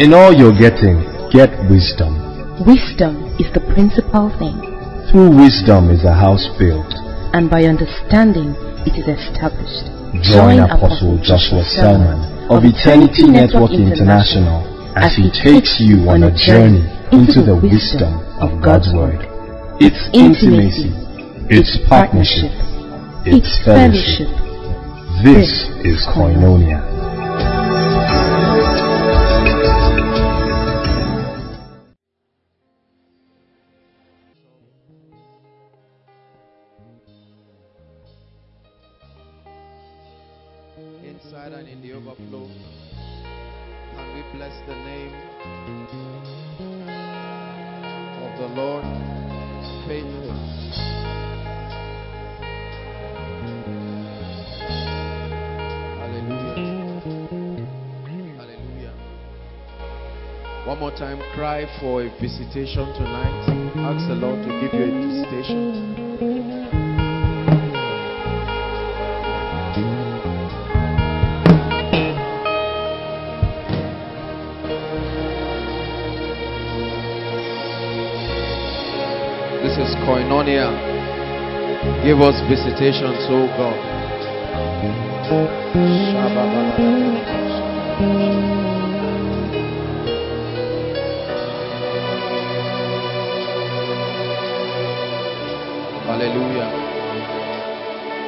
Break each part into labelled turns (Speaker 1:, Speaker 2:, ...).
Speaker 1: In all you're getting, get wisdom.
Speaker 2: Wisdom is the principal thing,
Speaker 1: Through wisdom is a house built.
Speaker 2: and by understanding it is established.
Speaker 1: Join Apostle Joshua Selman of Eternity Network International as he takes you on a journey into the wisdom of God's Word. It's intimacy, it's partnership, it's fellowship. This is Koinonia.
Speaker 3: For a visitation tonight. Ask the Lord to give you a visitation. This is Koinonia. Give us visitations, O God. Hallelujah.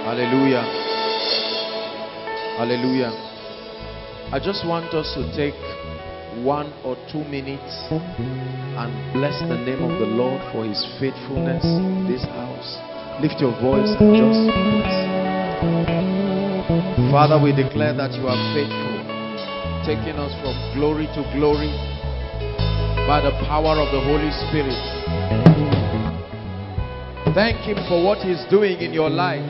Speaker 3: Hallelujah. Hallelujah. I just want us to take one or two minutes and bless the name of the Lord for his faithfulness in this house. Lift your voice and just bless. Father, we declare that you are faithful, taking us from glory to glory by the power of the Holy Spirit. Thank him for what he's doing in your life.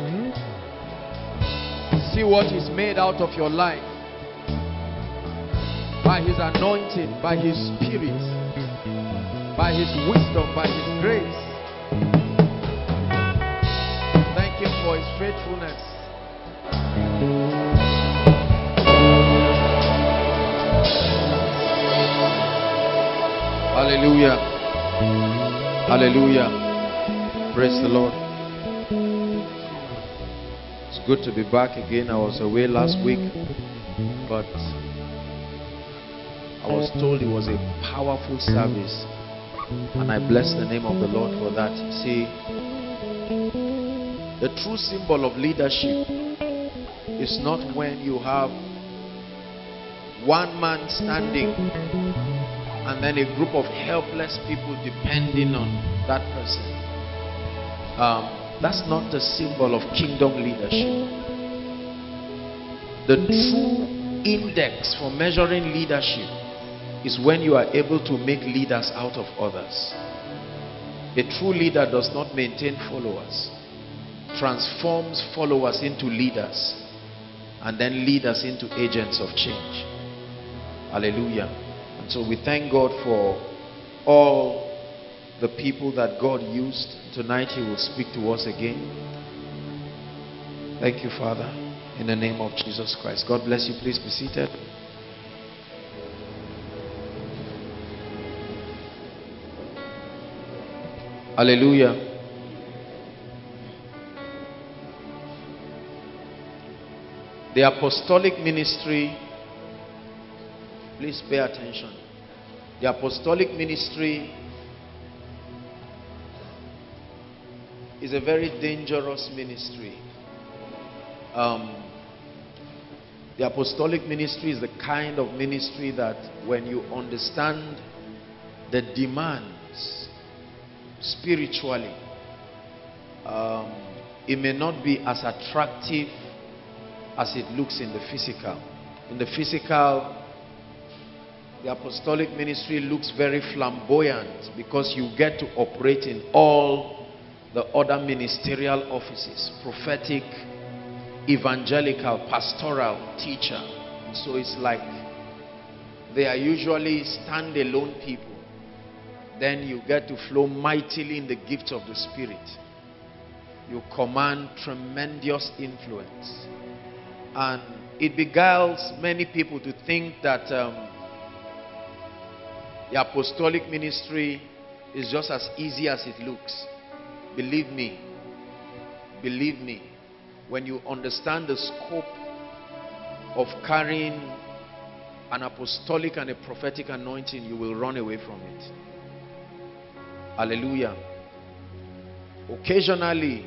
Speaker 3: See what he's made out of your life by his anointing, by his spirit, by his wisdom, by his grace. Thank him for his faithfulness. Hallelujah. Hallelujah. Praise the Lord. It's good to be back again. I was away last week, but I was told it was a powerful service, and I bless the name of the Lord for that. See, the true symbol of leadership is not when you have one man standing and then a group of helpless people depending on that person. Um, that's not the symbol of kingdom leadership. The true index for measuring leadership is when you are able to make leaders out of others. A true leader does not maintain followers, transforms followers into leaders, and then leaders into agents of change. Hallelujah. And so we thank God for all the people that God used. Tonight He will speak to us again. Thank you, Father, in the name of Jesus Christ. God bless you. Please be seated. Hallelujah. The apostolic ministry, please pay attention. The apostolic ministry is a very dangerous ministry. Um, the apostolic ministry is the kind of ministry that when you understand the demands spiritually, um, it may not be as attractive as it looks in the physical. In the physical, the apostolic ministry looks very flamboyant because you get to operate in all the other ministerial offices prophetic, evangelical, pastoral, teacher. So it's like they are usually standalone people. Then you get to flow mightily in the gifts of the Spirit. You command tremendous influence. And it beguiles many people to think that um, The apostolic ministry is just as easy as it looks. Believe me. Believe me. When you understand the scope of carrying an apostolic and a prophetic anointing, you will run away from it. Hallelujah. Occasionally,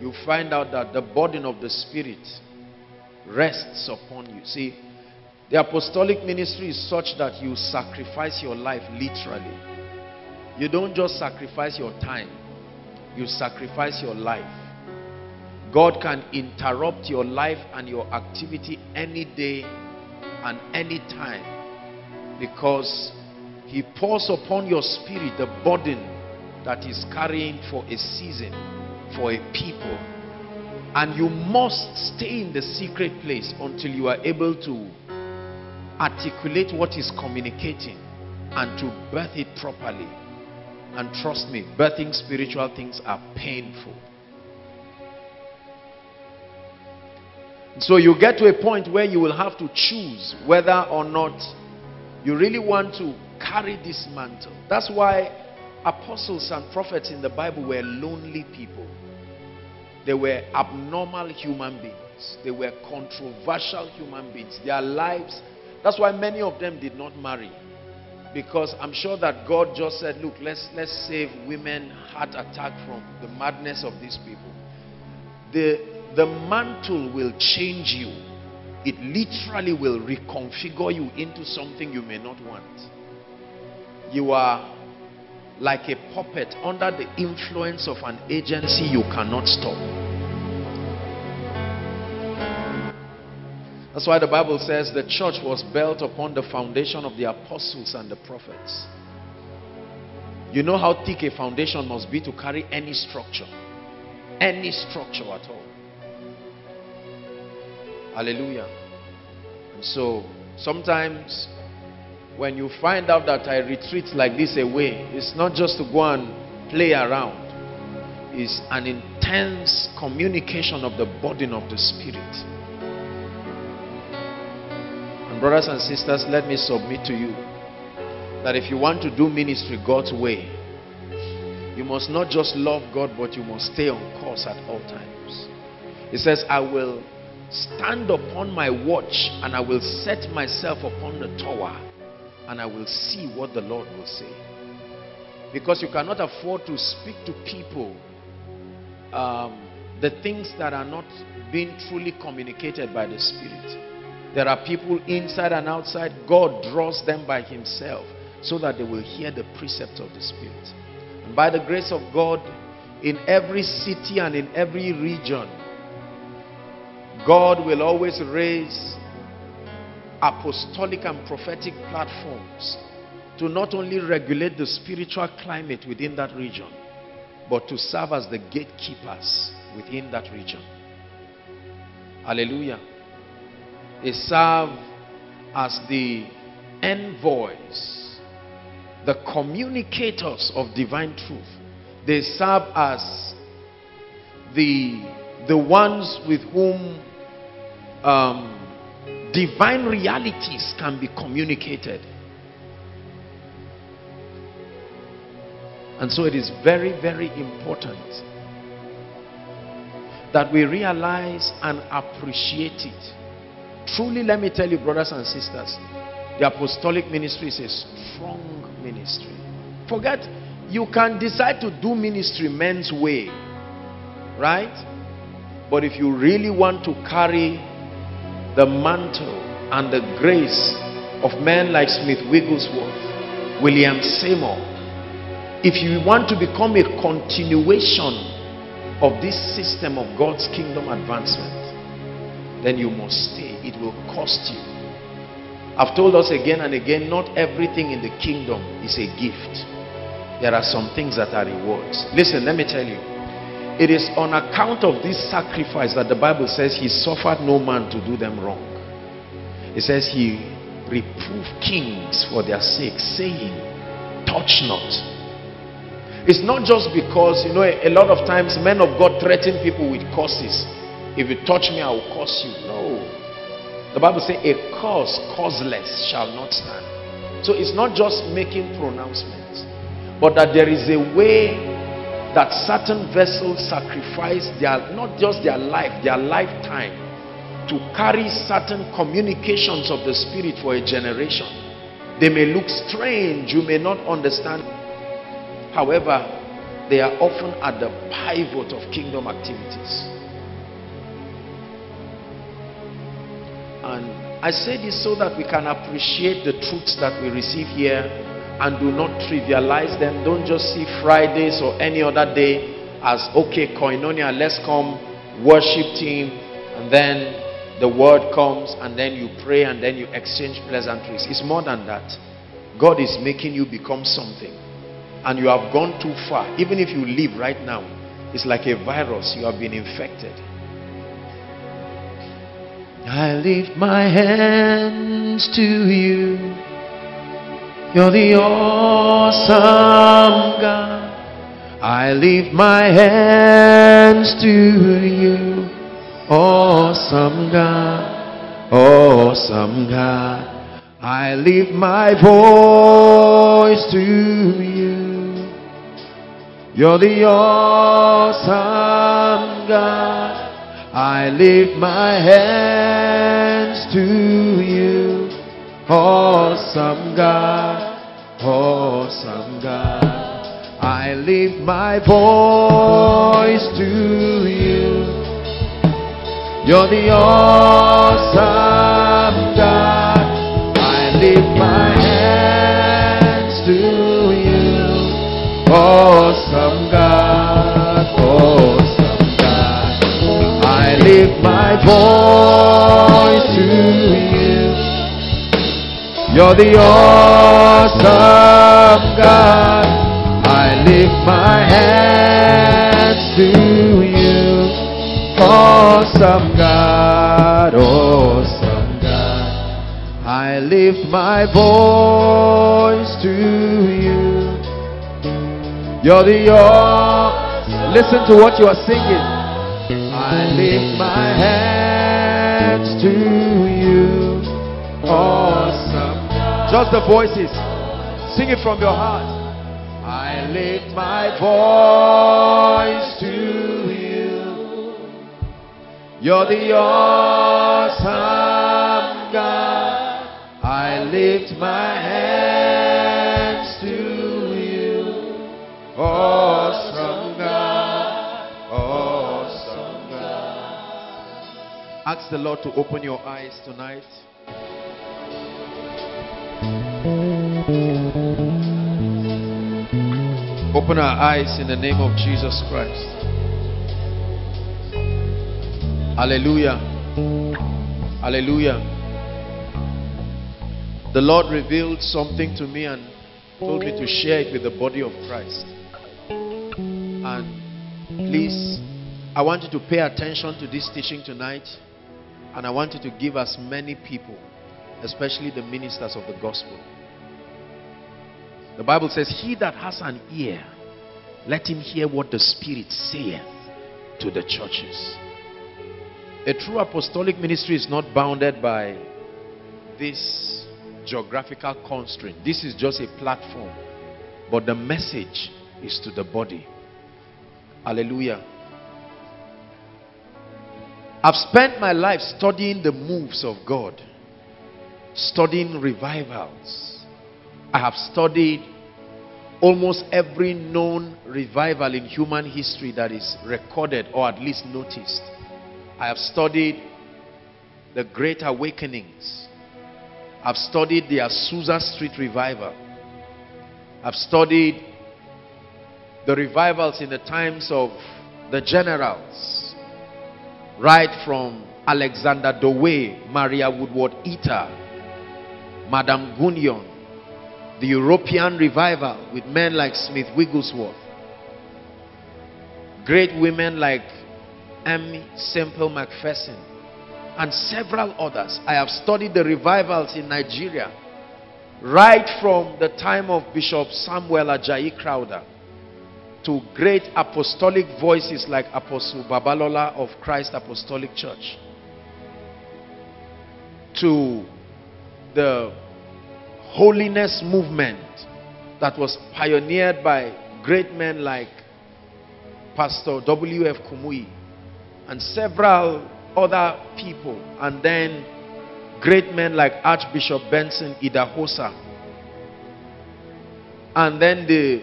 Speaker 3: you find out that the burden of the Spirit rests upon you. See, the apostolic ministry is such that you sacrifice your life literally. You don't just sacrifice your time, you sacrifice your life. God can interrupt your life and your activity any day and any time because he pours upon your spirit the burden that is carrying for a season for a people and you must stay in the secret place until you are able to articulate what is communicating and to birth it properly and trust me birthing spiritual things are painful So you get to a point where you will have to choose whether or not you really want to carry this mantle. That's why apostles and prophets in the Bible were lonely people. They were abnormal human beings. They were controversial human beings. Their lives, that's why many of them did not marry. Because I'm sure that God just said, look, let's, let's save women heart attack from the madness of these people. The the mantle will change you. It literally will reconfigure you into something you may not want. You are like a puppet under the influence of an agency you cannot stop. That's why the Bible says the church was built upon the foundation of the apostles and the prophets. You know how thick a foundation must be to carry any structure. Any structure at all. Hallelujah. And so sometimes when you find out that I retreat like this away, it's not just to go and play around. It's an intense communication of the burden of the Spirit. Brothers and sisters, let me submit to you that if you want to do ministry God's way, you must not just love God, but you must stay on course at all times. He says, I will stand upon my watch and I will set myself upon the tower and I will see what the Lord will say. Because you cannot afford to speak to people um, the things that are not being truly communicated by the Spirit. There are people inside and outside. God draws them by Himself so that they will hear the precepts of the Spirit. And by the grace of God, in every city and in every region, God will always raise apostolic and prophetic platforms to not only regulate the spiritual climate within that region, but to serve as the gatekeepers within that region. Hallelujah. They serve as the envoys, the communicators of divine truth. They serve as the, the ones with whom um, divine realities can be communicated. And so it is very, very important that we realize and appreciate it. Truly, let me tell you, brothers and sisters, the apostolic ministry is a strong ministry. Forget, you can decide to do ministry men's way, right? But if you really want to carry the mantle and the grace of men like Smith Wigglesworth, William Seymour, if you want to become a continuation of this system of God's kingdom advancement, then you must stay. It will cost you. I've told us again and again, not everything in the kingdom is a gift. There are some things that are rewards. Listen, let me tell you. It is on account of this sacrifice that the Bible says he suffered no man to do them wrong. It says he reproved kings for their sake, saying, touch not. It's not just because, you know, a, lot of times men of God threaten people with curses. If you touch me, I will curse you. No. The Bible says, a curse causeless shall not stand. So it's not just making pronouncements, but that there is a way that certain vessels sacrifice their not just their life, their lifetime to carry certain communications of the spirit for a generation. They may look strange, you may not understand. However, they are often at the pivot of kingdom activities. And I say this so that we can appreciate the truths that we receive here and do not trivialize them. Don't just see Fridays or any other day as okay, koinonia, let's come worship team, and then the word comes, and then you pray, and then you exchange pleasantries. It's more than that. God is making you become something, and you have gone too far. Even if you live right now, it's like a virus, you have been infected. I lift my hands to you. You're the awesome God. I lift my hands to you. Awesome God. Awesome God. I lift my voice to you. You're the awesome God. I lift my hands to you. Awesome God, awesome God. I lift my voice to you. You're the awesome God. I lift my hands to you. Awesome God, my voice to you. You're the awesome God. I lift my hands to you. Awesome God, awesome God. I lift my voice to you. You're the awesome. Listen to what you are singing. I lift my hands to you. Awesome. Just the voices. Sing it from your heart. I lift my voice to you. You're the awesome God. I lift my hands Ask the Lord to open your eyes tonight. Open our eyes in the name of Jesus Christ. Hallelujah. Hallelujah. The Lord revealed something to me and told me to share it with the body of Christ. And please, I want you to pay attention to this teaching tonight. And I want you to give as many people, especially the ministers of the gospel. The Bible says, He that has an ear, let him hear what the Spirit saith to the churches. A true apostolic ministry is not bounded by this geographical constraint. This is just a platform. But the message is to the body. Hallelujah. I've spent my life studying the moves of God, studying revivals. I have studied almost every known revival in human history that is recorded or at least noticed. I have studied the Great Awakenings. I've studied the Azusa Street Revival. I've studied the revivals in the times of the generals, right from Alexander Dowie, Maria Woodworth Etter, Madame Guyon, the European revival with men like Smith Wigglesworth, great women like Aimee Semple McPherson, and several others. I have studied the revivals in Nigeria right from the time of Bishop Samuel Ajayi Crowther to great apostolic voices like Apostle Babalola of Christ Apostolic Church to the holiness movement that was pioneered by great men like Pastor W.F. Kumuyi and several other people and then great men like Archbishop Benson Idahosa and then the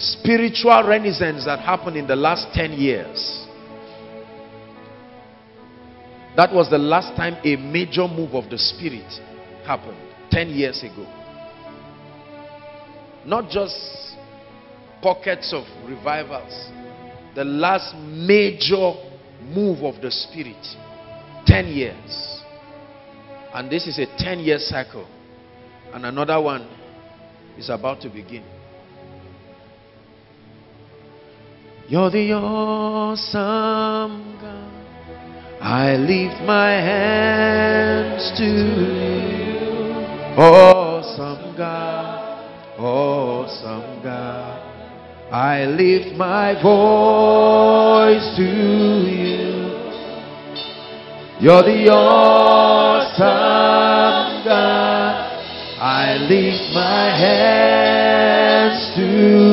Speaker 3: spiritual renaissance that happened in the last 10 years. That was the last time a major move of the spirit happened 10 years ago. Not just pockets of revivals the last major move of the spirit 10 years. And this is a 10 year cycle and another one is about to begin you're the awesome god i lift my hands to you awesome god awesome god I lift my voice to you. You're the awesome God. I lift my hands to you.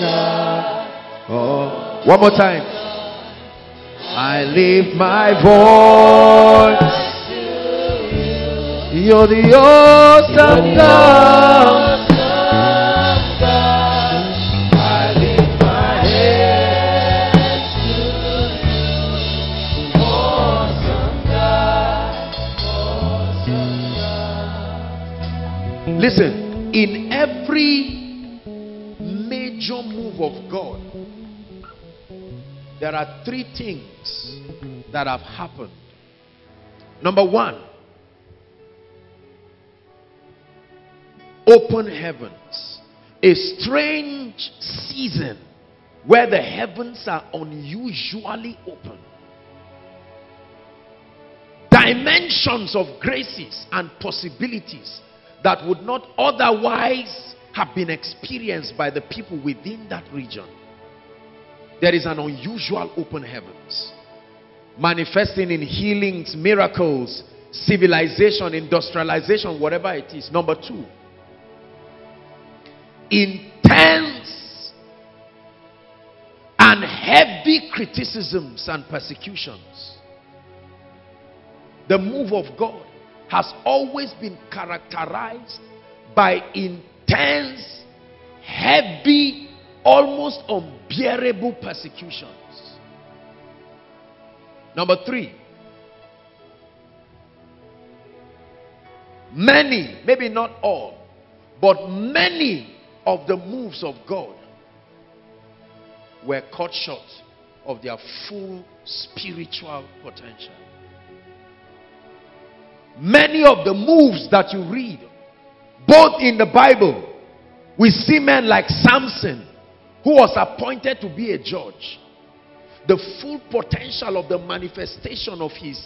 Speaker 3: Oh. One more time. I lift my voice. You're the awesome God. Listen, there are three things that have happened. Number one, open heavens. A strange season where the heavens are unusually open. Dimensions of graces and possibilities that would not otherwise have been experienced by the people within that region. There is an unusual open heavens manifesting in healings, miracles, civilization, industrialization, whatever it is. Number two, intense and heavy criticisms and persecutions. The move of God has always been characterized by intense, heavy, almost unbearable persecutions. Number three, many, maybe not all, but many of the moves of God were cut short of their full spiritual potential. Many of the moves that you read, both in the Bible, we see men like Samson, who was appointed to be a judge. The full potential of the manifestation of his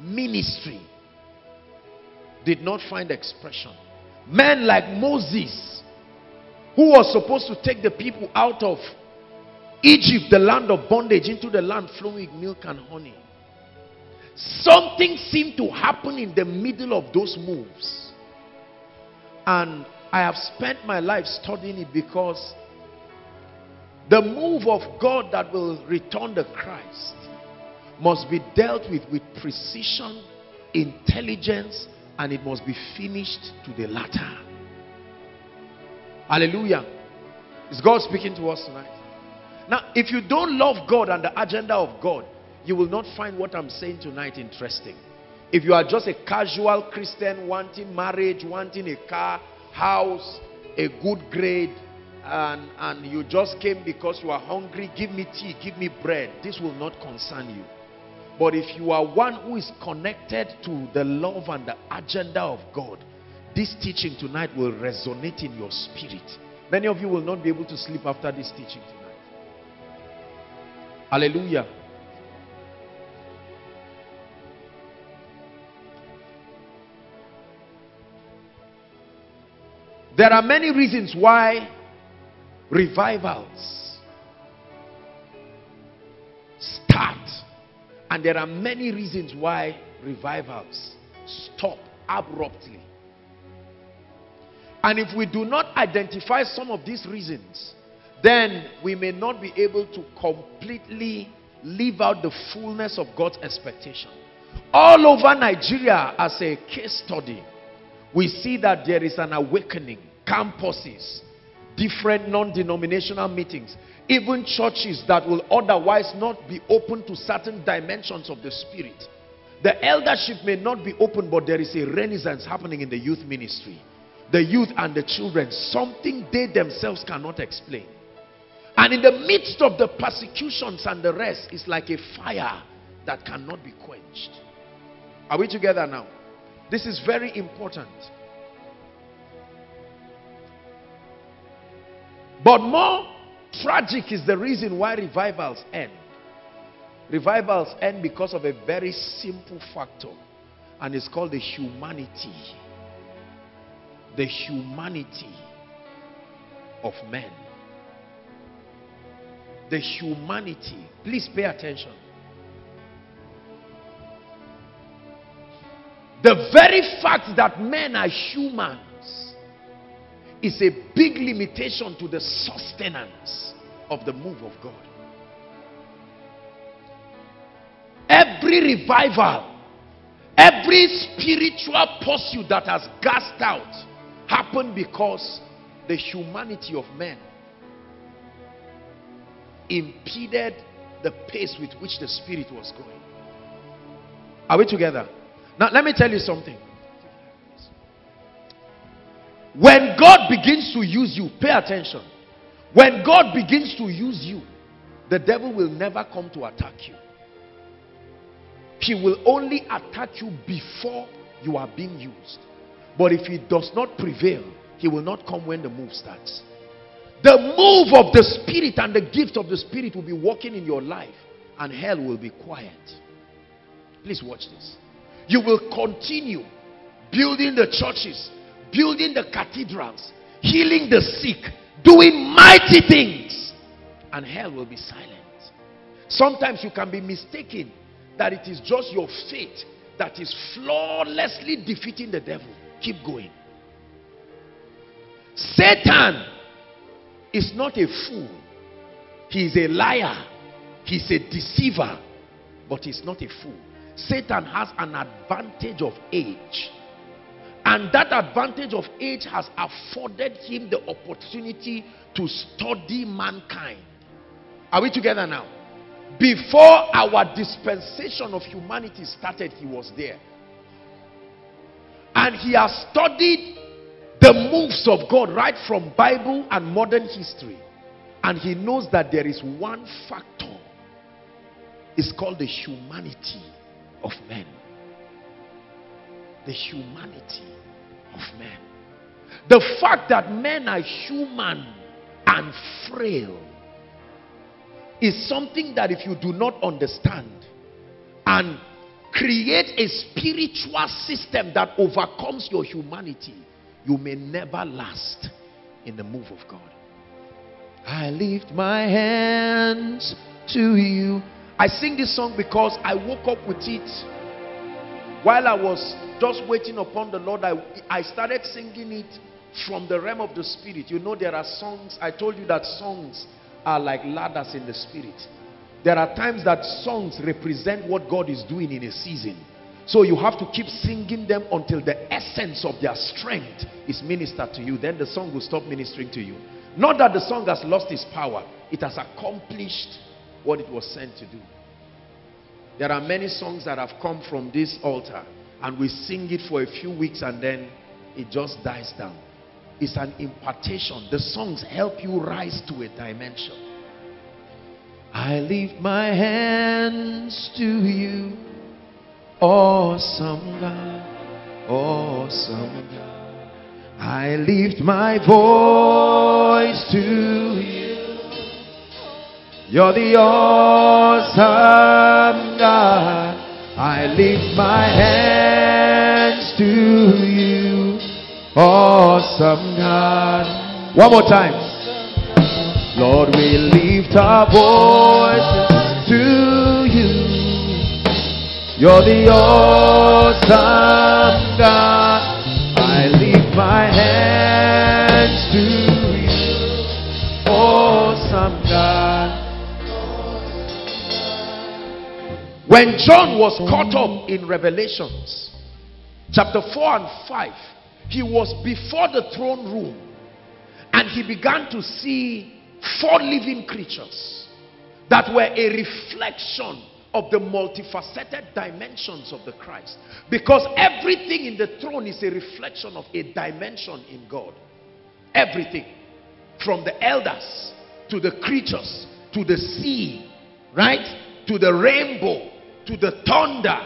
Speaker 3: ministry did not find expression. Men like Moses, who was supposed to take the people out of Egypt, the land of bondage, into the land flowing with milk and honey. Something seemed to happen in the middle of those moves. And I have spent my life studying it because the move of God that will return the Christ must be dealt with with precision, intelligence, and it must be finished to the latter. Hallelujah. Is God speaking to us tonight? Now, if you don't love God and the agenda of God, you will not find what I'm saying tonight interesting. If you are just a casual Christian wanting marriage, wanting a car, house, a good grade, and, and you just came because you are hungry, give me tea, give me bread, this will not concern you. But if you are one who is connected to the love and the agenda of God, this teaching tonight will resonate in your spirit. Many of you will not be able to sleep after this teaching tonight. Hallelujah. There are many reasons why revivals start. And there are many reasons why revivals stop abruptly. And if we do not identify some of these reasons, then we may not be able to completely live out the fullness of God's expectation. All over Nigeria, as a case study, we see that there is an awakening, campuses, different non denominational meetings, even churches that will otherwise not be open to certain dimensions of the Spirit. The eldership may not be open, but there is a renaissance happening in the youth ministry. The youth and the children, something they themselves cannot explain. And in the midst of the persecutions and the rest, it's like a fire that cannot be quenched. Are we together now? This is very important. But more tragic is the reason why revivals end. Revivals end because of a very simple factor, and it's called the humanity. The humanity of men. The humanity. Please pay attention. The very fact that men are humans is a big limitation to the sustenance of the move of God. Every revival, every spiritual pursuit that has gassed out happened because the humanity of men impeded the pace with which the spirit was going. Are we together? Now, let me tell you something. When God begins to use you, pay attention. When God begins to use you, the devil will never come to attack you. He will only attack you before you are being used. But if he does not prevail, he will not come when the move starts. The move of the Spirit and the gift of the Spirit will be working in your life, and hell will be quiet. Please watch this. You will continue building the churches, building the cathedrals, healing the sick, doing mighty things, and hell will be silent. Sometimes you can be mistaken that it is just your faith that is flawlessly defeating the devil. Keep going. Satan is not a fool, he is a liar, he's a deceiver, but he's not a fool. Satan has an advantage of age. And that advantage of age has afforded him the opportunity to study mankind. Are we together now? Before our dispensation of humanity started, he was there. And he has studied the moves of God right from Bible and modern history. And he knows that there is one factor. It's called the humanity of men. The humanity of men. The fact that men are human and frail is something that if you do not understand and create a spiritual system that overcomes your humanity, you may never last in the move of God. I lift my hands to you. I sing this song because I woke up with it while I was just waiting upon the Lord. I, I started singing it from the realm of the spirit. You know, there are songs. I told you that songs are like ladders in the spirit. There are times that songs represent what God is doing in a season. So you have to keep singing them until the essence of their strength is ministered to you. Then the song will stop ministering to you. Not that the song has lost its power, it has accomplished what it was sent to do. There are many songs that have come from this altar, and we sing it for a few weeks and then it just dies down. It's an impartation. The songs help you rise to a dimension. I lift my hands to you. Awesome God, awesome God. I lift my voice to you. You're the awesome God. I lift my hands to you. Awesome God. One more time. Lord, we lift our voices to you. You're the awesome God. When John was caught up in Revelations, chapter 4 and 5, he was before the throne room and he began to see four living creatures that were a reflection of the multifaceted dimensions of the Christ. Because everything in the throne is a reflection of a dimension in God. Everything. From the elders to the creatures to the sea, right? To the rainbow, to the thunder.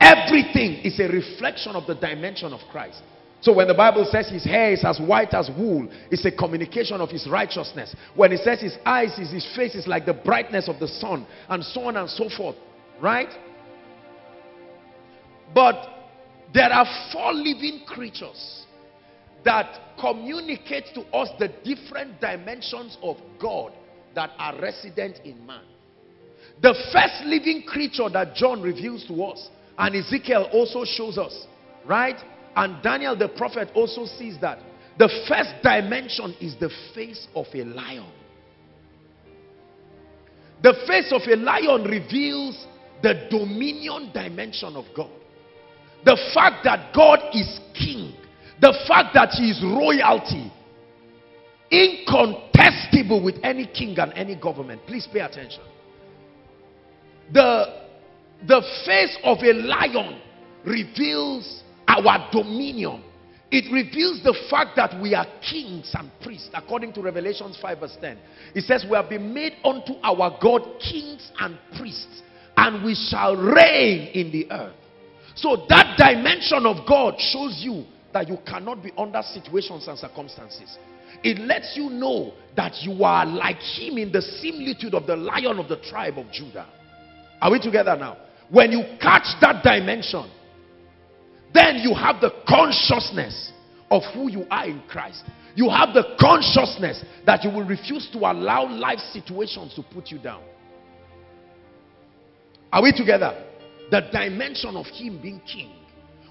Speaker 3: Everything is a reflection of the dimension of Christ. So when the Bible says his hair is as white as wool, it's a communication of his righteousness. When it says his eyes is his face is like the brightness of the sun, and so on and so forth. Right? But there are four living creatures that communicate to us the different dimensions of God that are resident in man. The first living creature that John reveals to us, and Ezekiel also shows us, right? And Daniel the prophet also sees that. The first dimension is the face of a lion. The face of a lion reveals the dominion dimension of God. The fact that God is king. The fact that he is royalty. Incontestable with any king and any government. Please pay attention. The, the face of a lion reveals our dominion. It reveals the fact that we are kings and priests, according to Revelations 5 verse 10. It says, We have been made unto our God kings and priests, and we shall reign in the earth. So that dimension of God shows you that you cannot be under situations and circumstances. It lets you know that you are like him in the similitude of the lion of the tribe of Judah. Are we together now? When you catch that dimension, then you have the consciousness of who you are in Christ. You have the consciousness that you will refuse to allow life situations to put you down. Are we together? The dimension of him being king.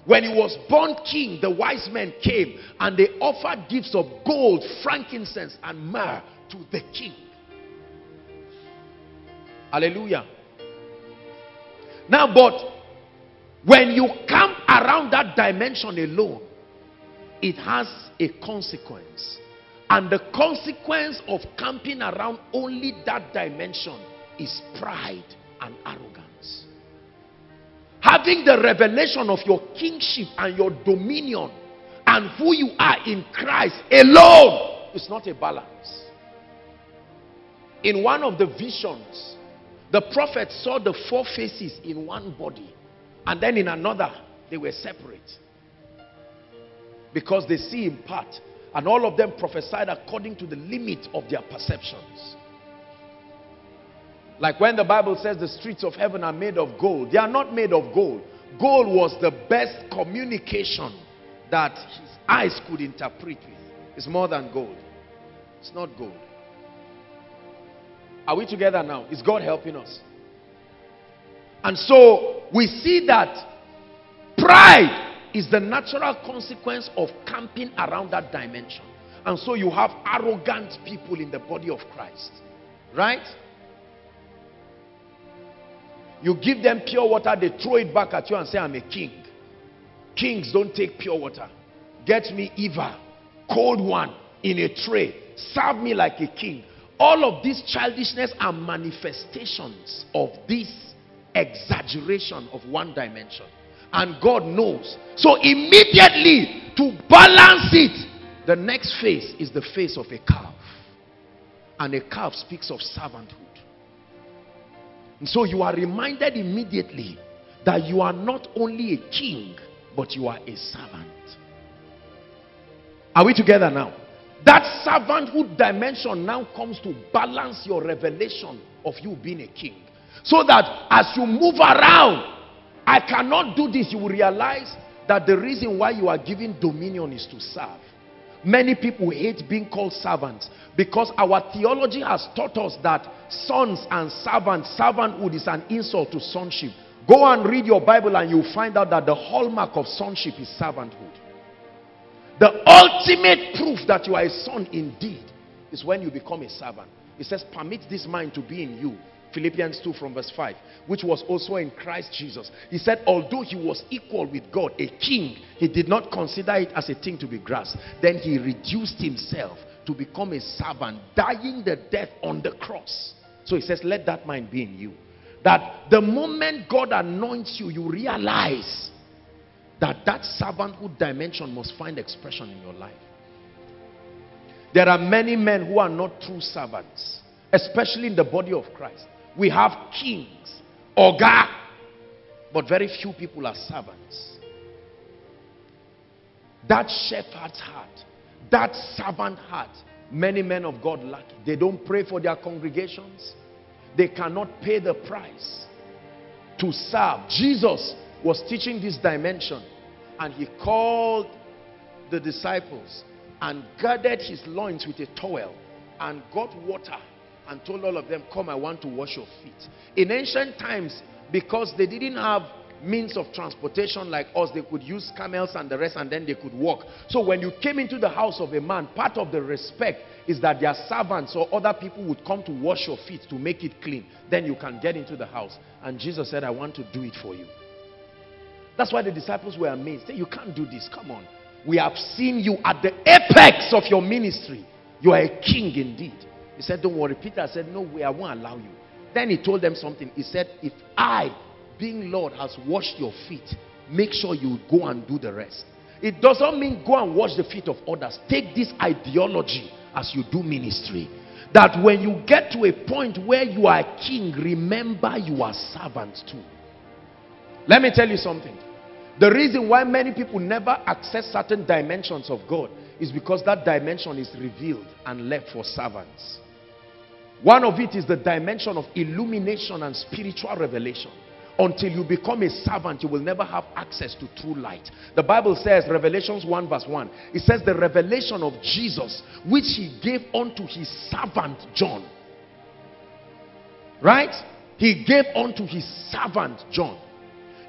Speaker 3: When he was born king, the wise men came and they offered gifts of gold, frankincense, and myrrh to the king. Hallelujah. Now, but when you come around that dimension alone, it has a consequence. And the consequence of camping around only that dimension is pride and arrogance. Having the revelation of your kingship and your dominion and who you are in Christ alone is not a balance. In one of the visions, the prophet saw the four faces in one body. And then in another, they were separate. Because they see in part. And all of them prophesied according to the limit of their perceptions. Like when the Bible says the streets of heaven are made of gold. They are not made of gold. Gold was the best communication that his eyes could interpret with. It's more than gold. It's not gold. Are we together now? Is God helping us? And so we see that pride is the natural consequence of camping around that dimension. And so you have arrogant people in the body of Christ. Right? You give them pure water, they throw it back at you and say, I'm a king. Kings don't take pure water. Get me Eva, cold one, in a tray. Serve me like a king. All of these childishness are manifestations of this exaggeration of one dimension. And God knows. So immediately to balance it, the next face is the face of a calf. And a calf speaks of servanthood. And so you are reminded immediately that you are not only a king, but you are a servant. Are we together now? That servanthood dimension now comes to balance your revelation of you being a king. So that as you move around, I cannot do this. You will realize that the reason why you are giving dominion is to serve. Many people hate being called servants because our theology has taught us that sons and servants, servanthood is an insult to sonship. Go and read your Bible and you'll find out that the hallmark of sonship is servanthood. The ultimate proof that you are a son indeed is when you become a servant. It says, permit this mind to be in you Philippians 2 from verse 5, which was also in Christ Jesus. He said, although he was equal with God, a king, he did not consider it as a thing to be grasped. Then he reduced himself to become a servant, dying the death on the cross. So he says, let that mind be in you. That the moment God anoints you, you realize that that servanthood dimension must find expression in your life. There are many men who are not true servants, especially in the body of Christ. We have kings, oga, but very few people are servants. That shepherd's heart, that servant heart, many men of God lack. it. They don't pray for their congregations. They cannot pay the price to serve. Jesus was teaching this dimension and he called the disciples and gathered his loins with a towel and got water and told all of them, come, I want to wash your feet. In ancient times, because they didn't have means of transportation like us, they could use camels and the rest and then they could walk. So when you came into the house of a man, part of the respect is that their servants or other people would come to wash your feet to make it clean. Then you can get into the house. And Jesus said, I want to do it for you. That's why the disciples were amazed. You can't do this. Come on. We have seen you at the apex of your ministry. You are a king indeed. He said, Don't worry. Peter said, No way, I won't allow you. Then he told them something. He said, If I, being Lord, has washed your feet, make sure you go and do the rest. It doesn't mean go and wash the feet of others. Take this ideology as you do ministry. That when you get to a point where you are king, remember you are servant too. Let me tell you something. The reason why many people never access certain dimensions of God is because that dimension is revealed and left for servants. One of it is the dimension of illumination and spiritual revelation. Until you become a servant, you will never have access to true light. The Bible says, Revelations 1 verse 1, it says the revelation of Jesus, which he gave unto his servant John. Right? He gave unto his servant John.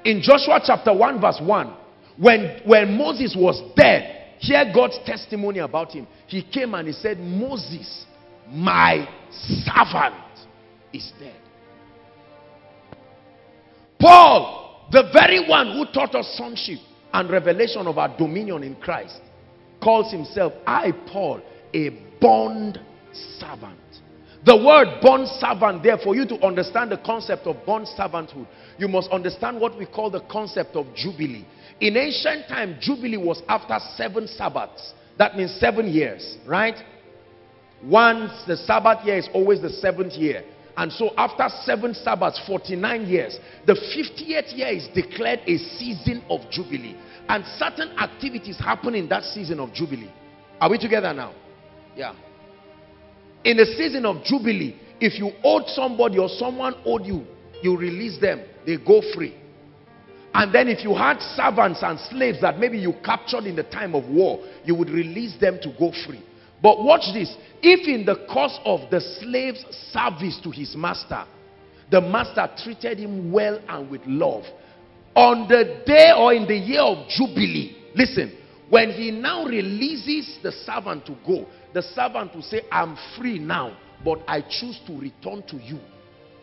Speaker 3: In Joshua chapter 1 verse 1, when, when Moses was dead, hear God's testimony about him. He came and he said, Moses, my servant, is dead. Paul, the very one who taught us sonship and revelation of our dominion in Christ, calls himself, I, Paul, a bond servant. The word bond servant there, for you to understand the concept of bond servanthood, you must understand what we call the concept of jubilee. In ancient time, jubilee was after seven Sabbaths. That means seven years, right? Once the Sabbath year is always the seventh year. And so after seven Sabbaths, 49 years, the 50th year is declared a season of Jubilee. And certain activities happen in that season of Jubilee. Are we together now? Yeah. In the season of Jubilee, if you owed somebody or someone owed you, you release them. They go free. And then if you had servants and slaves that maybe you captured in the time of war, you would release them to go free. But watch this. If in the course of the slave's service to his master, the master treated him well and with love, on the day or in the year of Jubilee, listen, when he now releases the servant to go, the servant will say, I'm free now, but I choose to return to you.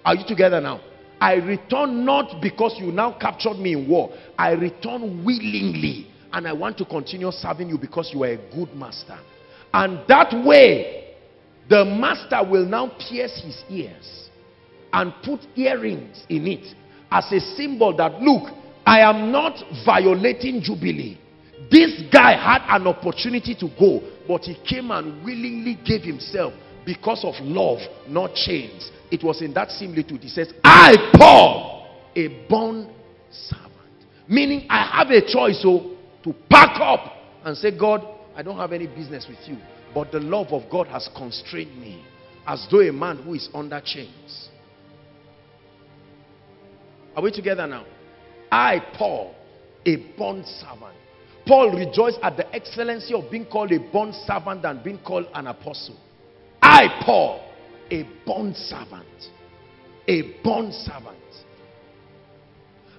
Speaker 3: Are you together now? I return not because you now captured me in war. I return willingly. And I want to continue serving you because you are a good master. And that way, the master will now pierce his ears and put earrings in it as a symbol that, look, I am not violating Jubilee. This guy had an opportunity to go, but he came and willingly gave himself because of love, not chains. It was in that similitude. He says, I, Paul, a bond servant. Meaning, I have a choice so, oh, to pack up and say, God, I don't have any business with you. But the love of God has constrained me as though a man who is under chains. Are we together now? I, Paul, a bond servant. Paul rejoiced at the excellency of being called a bond servant and being called an apostle. I, Paul, a bond servant. A bond servant.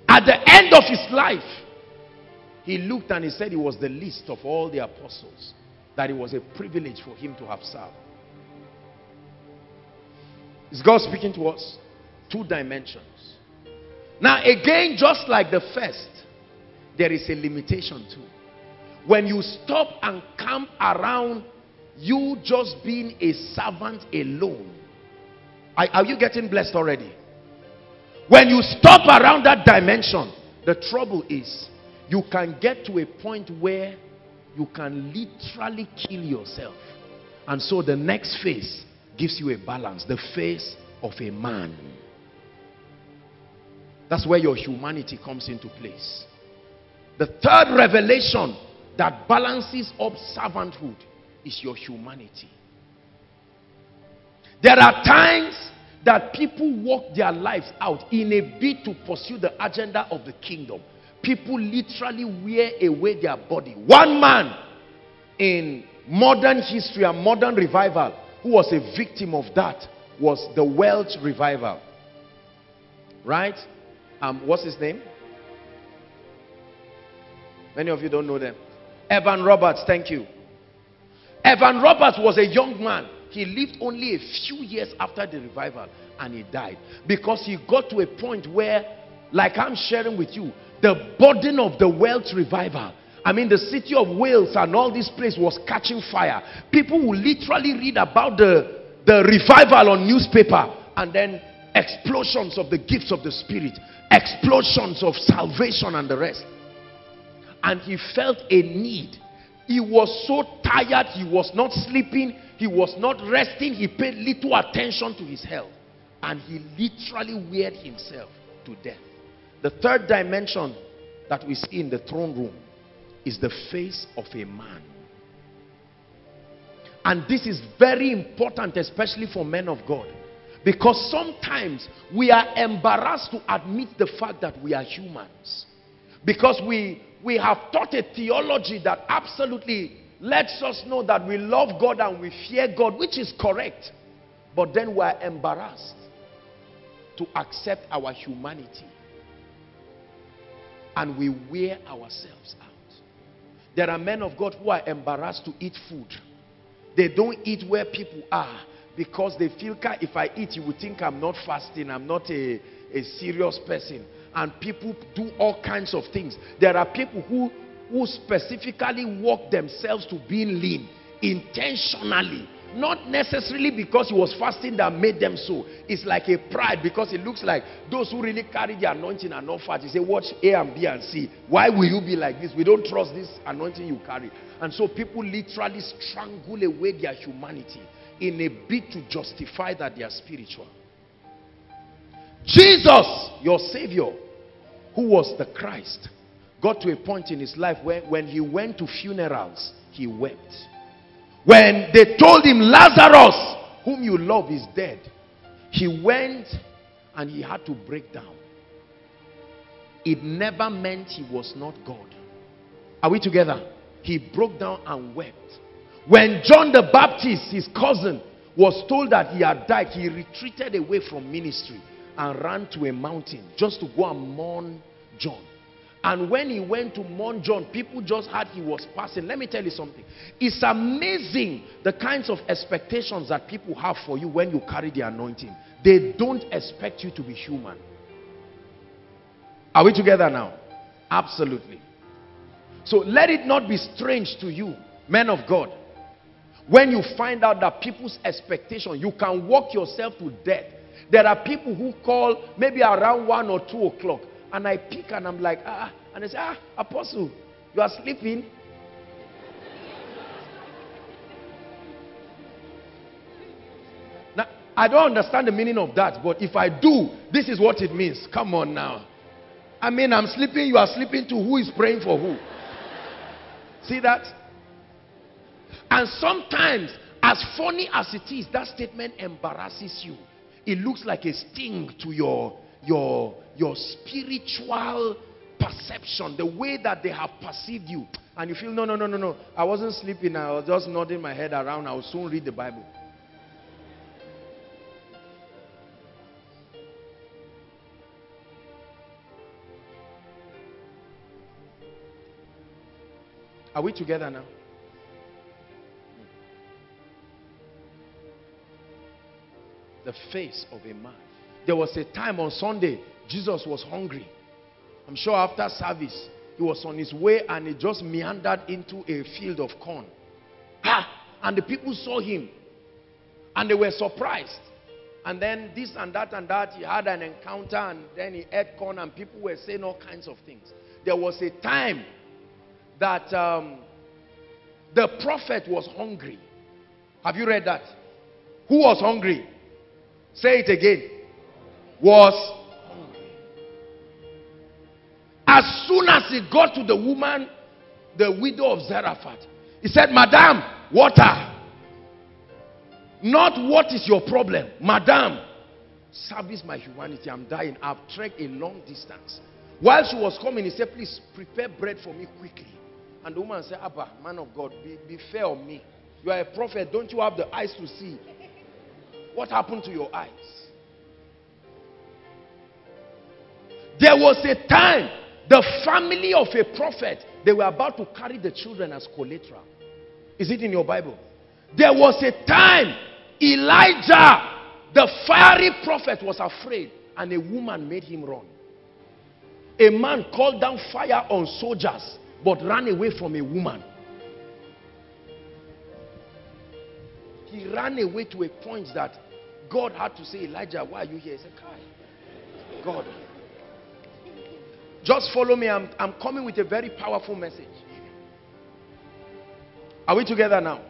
Speaker 3: At the end of his life, he looked and he said he was the least of all the apostles. That it was a privilege for him to have served. Is God speaking to us? Two dimensions. Now, again, just like the first, there is a limitation too. When you stop and come around you just being a servant alone, are, are you getting blessed already? When you stop around that dimension, the trouble is you can get to a point where you can literally kill yourself. And so the next phase gives you a balance. The face of a man. That's where your humanity comes into place. The third revelation that balances up servanthood is your humanity. There are times that people walk their lives out in a bid to pursue the agenda of the kingdom. People literally wear away their body. One man in modern history and modern revival who was a victim of that was the Welsh revival. Right? Um, what's his name? Many of you don't know them. Evan Roberts, thank you. Evan Roberts was a young man. He lived only a few years after the revival and he died because he got to a point where, like I'm sharing with you, the burden of the Welsh revival I mean, the city of Wales and all this place was catching fire. People will literally read about the, the revival on newspaper and then explosions of the gifts of the Spirit, explosions of salvation and the rest. And he felt a need. He was so tired, he was not sleeping, he was not resting, he paid little attention to his health. And he literally weared himself to death. The third dimension that we see in the throne room is the face of a man. And this is very important, especially for men of God. Because sometimes we are embarrassed to admit the fact that we are humans. Because we, we have taught a theology that absolutely lets us know that we love God and we fear God, which is correct. But then we are embarrassed to accept our humanity. And we wear ourselves out. There are men of God who are embarrassed to eat food. They don't eat where people are because they feel if I eat, you would think I'm not fasting, I'm not a, a serious person. And people do all kinds of things. There are people who, who specifically walk themselves to being lean intentionally not necessarily because it was fasting that made them so. It's like a pride because it looks like those who really carry the anointing are not fat. You say, watch A and B and C. Why will you be like this? We don't trust this anointing you carry. And so people literally strangle away their humanity in a bid to justify that they are spiritual. Jesus, your Savior, who was the Christ, got to a point in his life where when he went to funerals, he wept. When they told him, Lazarus, whom you love, is dead, he went and he had to break down. It never meant he was not God. Are we together? He broke down and wept. When John the Baptist, his cousin, was told that he had died, he retreated away from ministry and ran to a mountain just to go and mourn John. And when he went to Mount John, people just heard he was passing. Let me tell you something. It's amazing the kinds of expectations that people have for you when you carry the anointing. They don't expect you to be human. Are we together now? Absolutely. So let it not be strange to you, men of God. When you find out that people's expectation, you can walk yourself to death. There are people who call maybe around 1 or 2 o'clock and I pick and I'm like, ah, and they say, ah, apostle, you are sleeping. Now, I don't understand the meaning of that, but if I do, this is what it means. Come on now. I mean, I'm sleeping, you are sleeping too. Who is praying for who? See that? And sometimes, as funny as it is, that statement embarrasses you. It looks like a sting to your your, your spiritual perception, the way that they have perceived you. And you feel, no, no, no, no, no. I wasn't sleeping. I was just nodding my head around. I will soon read the Bible. Are we together now? The face of a man There was a time on Sunday, Jesus was hungry. I'm sure after service, he was on his way and he just meandered into a field of corn. Ah, and the people saw him and they were surprised. And then this and that and that, he had an encounter and then he ate corn and people were saying all kinds of things. There was a time that um, the prophet was hungry. Have you read that? Who was hungry? Say it again. Was. As soon as he got to the woman, the widow of Zarephath, he said, Madam, water. Not what is your problem. Madam, service my humanity. I'm dying. I've trekked a long distance. While she was coming, he said, please prepare bread for me quickly. And the woman said, Abba, man of God, be, be fair on me. You are a prophet. Don't you have the eyes to see? What happened to your eyes? There was a time the family of a prophet, they were about to carry the children as collateral. Is it in your Bible? There was a time Elijah, the fiery prophet, was afraid and a woman made him run. A man called down fire on soldiers but ran away from a woman. He ran away to a point that God had to say, Elijah, why are you here? He said, Kai, God. Just follow me. I'm, I'm coming with a very powerful message. Are we together now?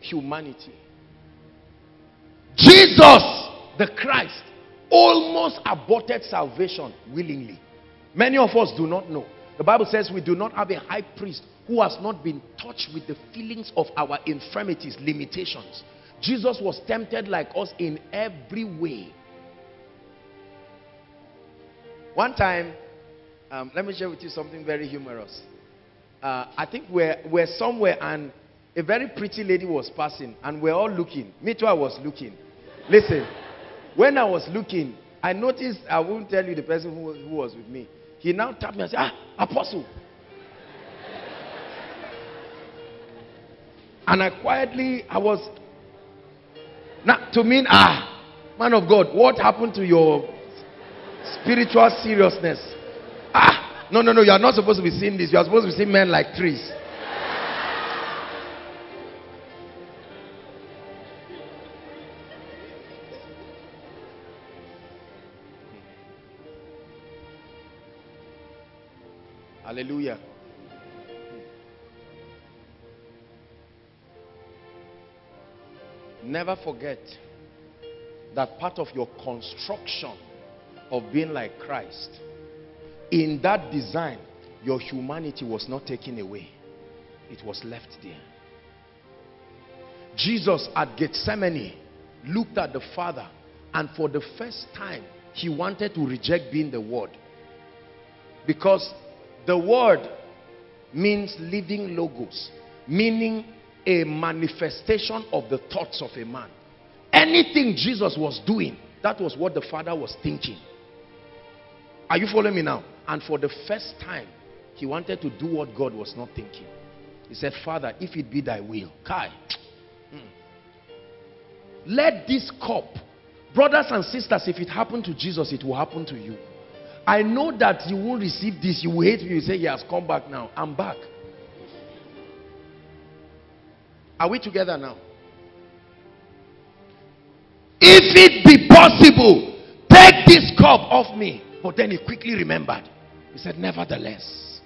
Speaker 3: Humanity. Jesus, the Christ, almost aborted salvation willingly. Many of us do not know. The Bible says we do not have a high priest who has not been touched with the feelings of our infirmities, limitations. Jesus was tempted like us in every way. One time, um, let me share with you something very humorous. Uh, I think we're, we're somewhere and a very pretty lady was passing and we're all looking. Me too, I was looking. Listen, when I was looking, I noticed, I won't tell you the person who, who was with me. He now tapped me and said, Ah, Apostle. And I quietly, I was, not to mean, ah, man of God, what happened to your spiritual seriousness? Ah, no, no, no, you are not supposed to be seeing this. You are supposed to be seeing men like trees. Hallelujah. Never forget that part of your construction of being like Christ, in that design, your humanity was not taken away. It was left there. Jesus at Gethsemane looked at the Father and for the first time, he wanted to reject being the Word. Because the word means living logos, meaning a manifestation of the thoughts of a man. Anything Jesus was doing, that was what the Father was thinking. Are you following me now? And for the first time, he wanted to do what God was not thinking. He said, Father, if it be thy will, Kai, hmm, let this cup, brothers and sisters, if it happened to Jesus, it will happen to you. I know that you won't receive this. You will hate me. You say, he has come back now. I'm back. Are we together now? If it be possible, take this cup off me. But then he quickly remembered. He said, nevertheless,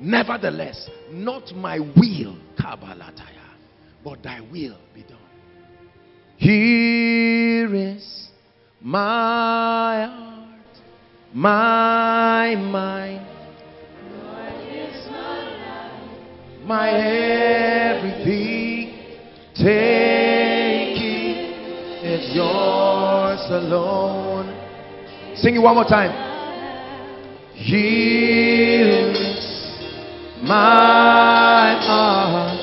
Speaker 3: nevertheless, not my will, Kabbalataya, but thy will be done. Here is my heart, my mind, my everything. Take it, it's yours alone. Sing it one more time. Here's my heart,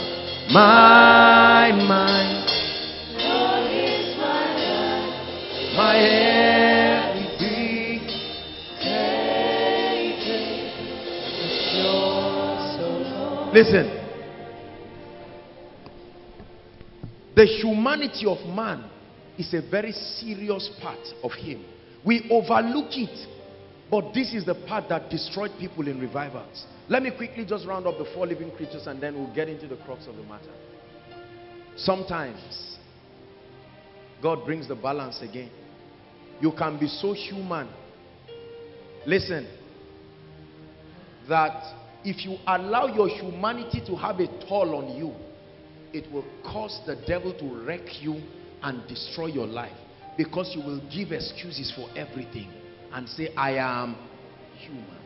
Speaker 3: my mind, my everything. Taking it's yours alone. Listen. The humanity of man is a very serious part of him. We overlook it, but this is the part that destroyed people in revivals. Let me quickly just round up the four living creatures and then we'll get into the crux of the matter. Sometimes, God brings the balance again. You can be so human. Listen, that if you allow your humanity to have a toll on you, it will cause the devil to wreck you and destroy your life because you will give excuses for everything and say, I am human.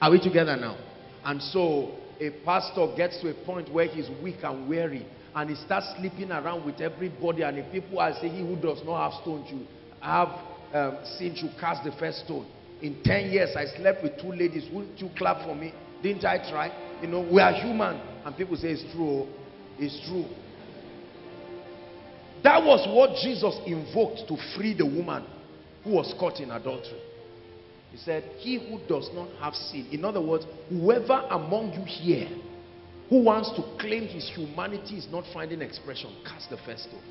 Speaker 3: Are we together now? And so a pastor gets to a point where he's weak and weary and he starts sleeping around with everybody and if people are saying he who does not have stones you have um, seen you cast the first stone. In 10 years i slept with two ladies wouldn't you clap for me. Didn't i try? You know we are human. And people say it's true it's true that was what jesus invoked to free the woman who was caught in adultery he said, he who does not have sin. In other words, whoever among you here who wants to claim his humanity is not finding expression, cast the first stone.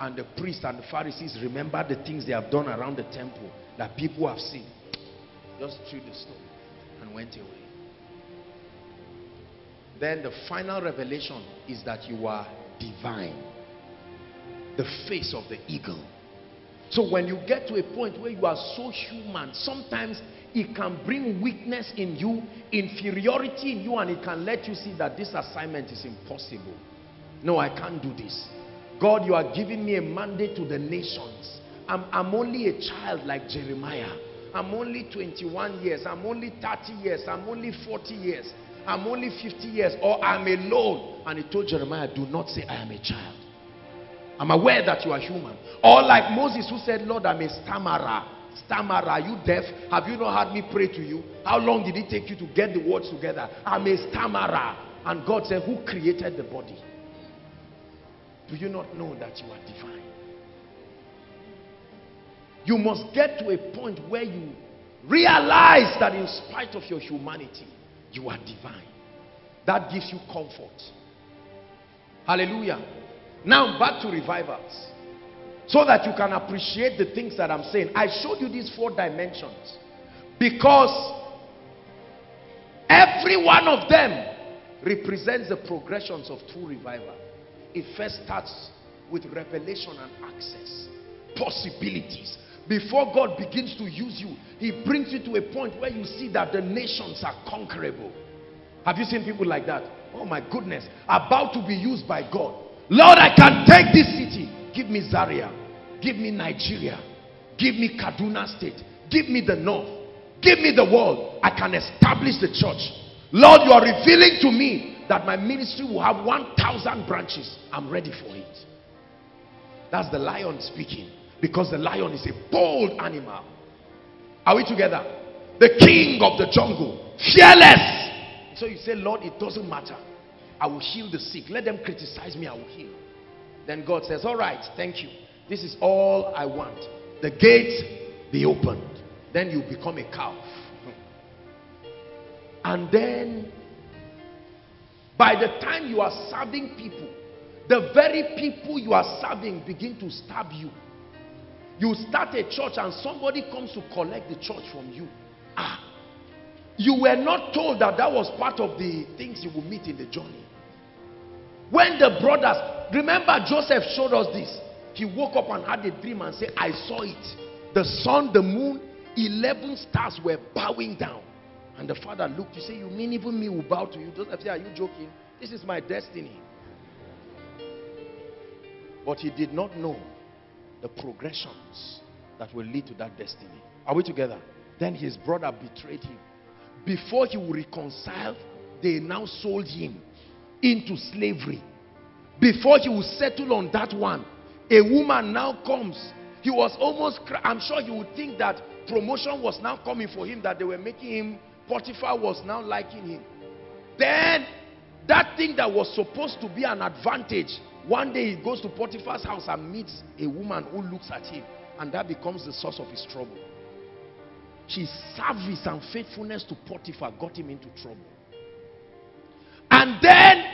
Speaker 3: And the priests and the Pharisees remember the things they have done around the temple that people have seen. Just threw the stone and went away. Then the final revelation is that you are divine. The face of the eagle so when you get to a point where you are so human, sometimes it can bring weakness in you, inferiority in you, and it can let you see that this assignment is impossible. No, I can't do this. God, you are giving me a mandate to the nations. I'm, I'm only a child like Jeremiah. I'm only 21 years. I'm only 30 years. I'm only 40 years. I'm only 50 years. Or I'm alone. And he told Jeremiah, do not say I am a child. I'm aware that you are human. Or like Moses who said, Lord, I'm a stammerer. Stammerer, are you deaf? Have you not had me pray to you? How long did it take you to get the words together? I'm a stammerer. And God said, who created the body? Do you not know that you are divine? You must get to a point where you realize that in spite of your humanity, you are divine. That gives you comfort. Hallelujah. Now back to revivals. So that you can appreciate the things that I'm saying. I showed you these four dimensions. Because every one of them represents the progressions of true revival. It first starts with revelation and access. Possibilities. Before God begins to use you, he brings you to a point where you see that the nations are conquerable. Have you seen people like that? Oh my goodness. About to be used by God Lord, I can take this city. Give me Zaria. Give me Nigeria. Give me Kaduna State. Give me the North. Give me the world. I can establish the church. Lord, you are revealing to me that my ministry will have 1,000 branches. I'm ready for it. That's the lion speaking. Because the lion is a bold animal. Are we together? The king of the jungle. Fearless. So you say, Lord, it doesn't matter. I will heal the sick. Let them criticize me, I will heal. Then God says, all right, thank you. This is all I want. The gate be opened. Then you become a calf. And then, by the time you are serving people, the very people you are serving begin to stab you. You start a church and somebody comes to collect the church from you. Ah, you were not told that that was part of the things you will meet in the journey. When the brothers, remember Joseph showed us this. He woke up and had a dream and said, I saw it. The sun, the moon, 11 stars were bowing down. And the father looked, you say, you mean even me will bow to you? Joseph said, are you joking? This is my destiny. But he did not know the progressions that will lead to that destiny. Are we together? Then his brother betrayed him. Before he would reconcile, they now sold him into slavery. Before he would settle on that one, a woman now comes. He was almost, I'm sure you would think that promotion was now coming for him, that they were making him, Potiphar was now liking him. Then, that thing that was supposed to be an advantage, one day he goes to Potiphar's house and meets a woman who looks at him, and that becomes the source of his trouble. His service and faithfulness to Potiphar got him into trouble and then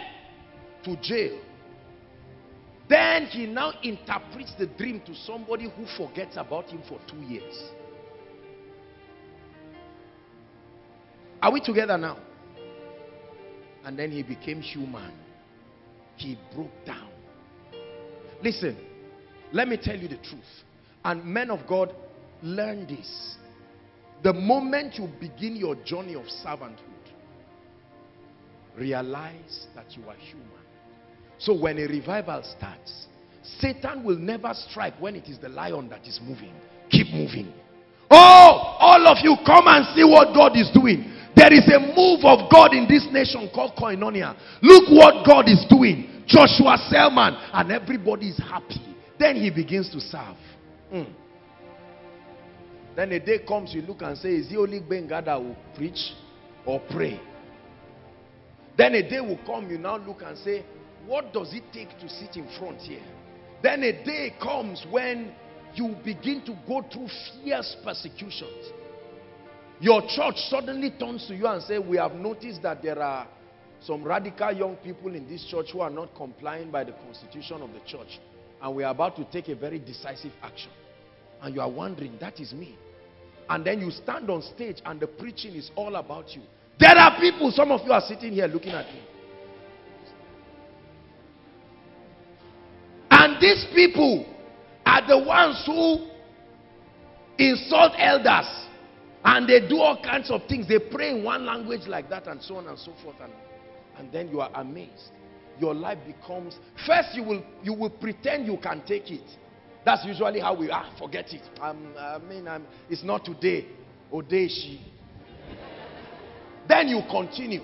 Speaker 3: to jail. Then he now interprets the dream to somebody who forgets about him for two years. Are we together now? And then he became human. He broke down. Listen, let me tell you the truth. And men of God, learn this. The moment you begin your journey of servanthood, realize that you are human. So when a revival starts, Satan will never strike when it is the lion that is moving. Keep moving. Oh, all of you come and see what God is doing. There is a move of God in this nation called Koinonia. Look what God is doing. Joshua Selman and everybody is happy. Then he begins to serve. Mm. Then a day comes, you look and say, is he only Benga that will preach or pray? Then a day will come, you now look and say, what does it take to sit in front here? Then a day comes when you begin to go through fierce persecutions. Your church suddenly turns to you and say, we have noticed that there are some radical young people in this church who are not complying by the constitution of the church. And we are about to take a very decisive action. And you are wondering, that is me. And then you stand on stage and the preaching is all about you. There are people, some of you are sitting here looking at me. And these people are the ones who insult elders and they do all kinds of things. They pray in one language like that and so on and so forth. And, and then you are amazed. Your life becomes, first you will, you will pretend you can take it. That's usually how we, ah, forget it. I'm, I mean, I'm, it's not today. Odeshi. then you continue.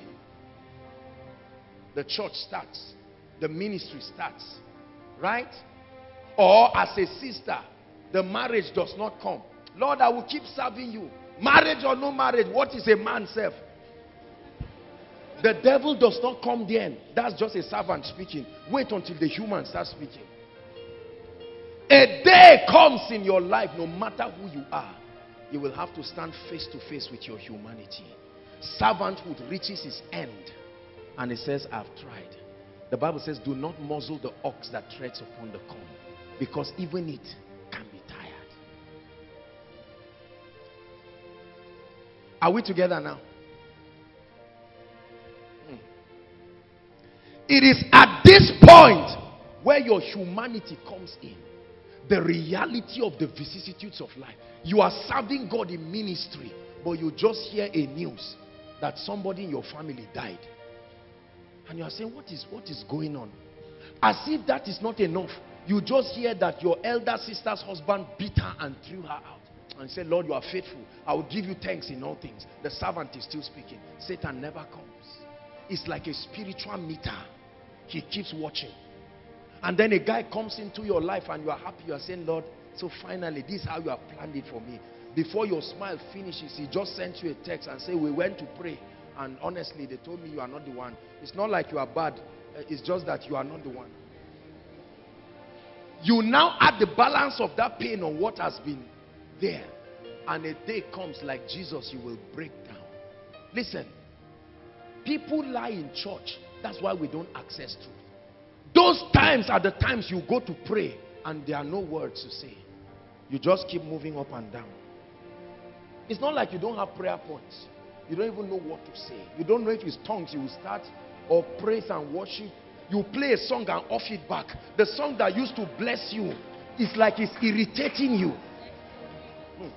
Speaker 3: The church starts. The ministry starts. Right? Or as a sister, the marriage does not come. Lord, I will keep serving you. Marriage or no marriage, what is a man self? The devil does not come then. That's just a servant speaking. Wait until the human starts speaking. A day comes in your life, no matter who you are, you will have to stand face to face with your humanity. Servanthood reaches its end. And it says, I've tried. The Bible says, do not muzzle the ox that treads upon the corn. Because even it can be tired. Are we together now? It is at this point where your humanity comes in the reality of the vicissitudes of life. You are serving God in ministry, but you just hear a news that somebody in your family died. And you are saying, what is, what is going on? As if that is not enough. You just hear that your elder sister's husband beat her and threw her out. And said, Lord, you are faithful. I will give you thanks in all things. The servant is still speaking. Satan never comes. It's like a spiritual meter. He keeps watching. And then a guy comes into your life and you are happy. You are saying, Lord, so finally, this is how you have planned it for me. Before your smile finishes, he just sent you a text and say, we went to pray. And honestly, they told me you are not the one. It's not like you are bad. Uh, it's just that you are not the one. You now add the balance of that pain on what has been there. And a day comes like Jesus, you will break down. Listen, people lie in church. That's why we don't access truth. Those times are the times you go to pray and there are no words to say. You just keep moving up and down. It's not like you don't have prayer points. You don't even know what to say. You don't know if it's tongues you will start or praise and worship. You play a song and off it back. The song that used to bless you is like it's irritating you. Hmm.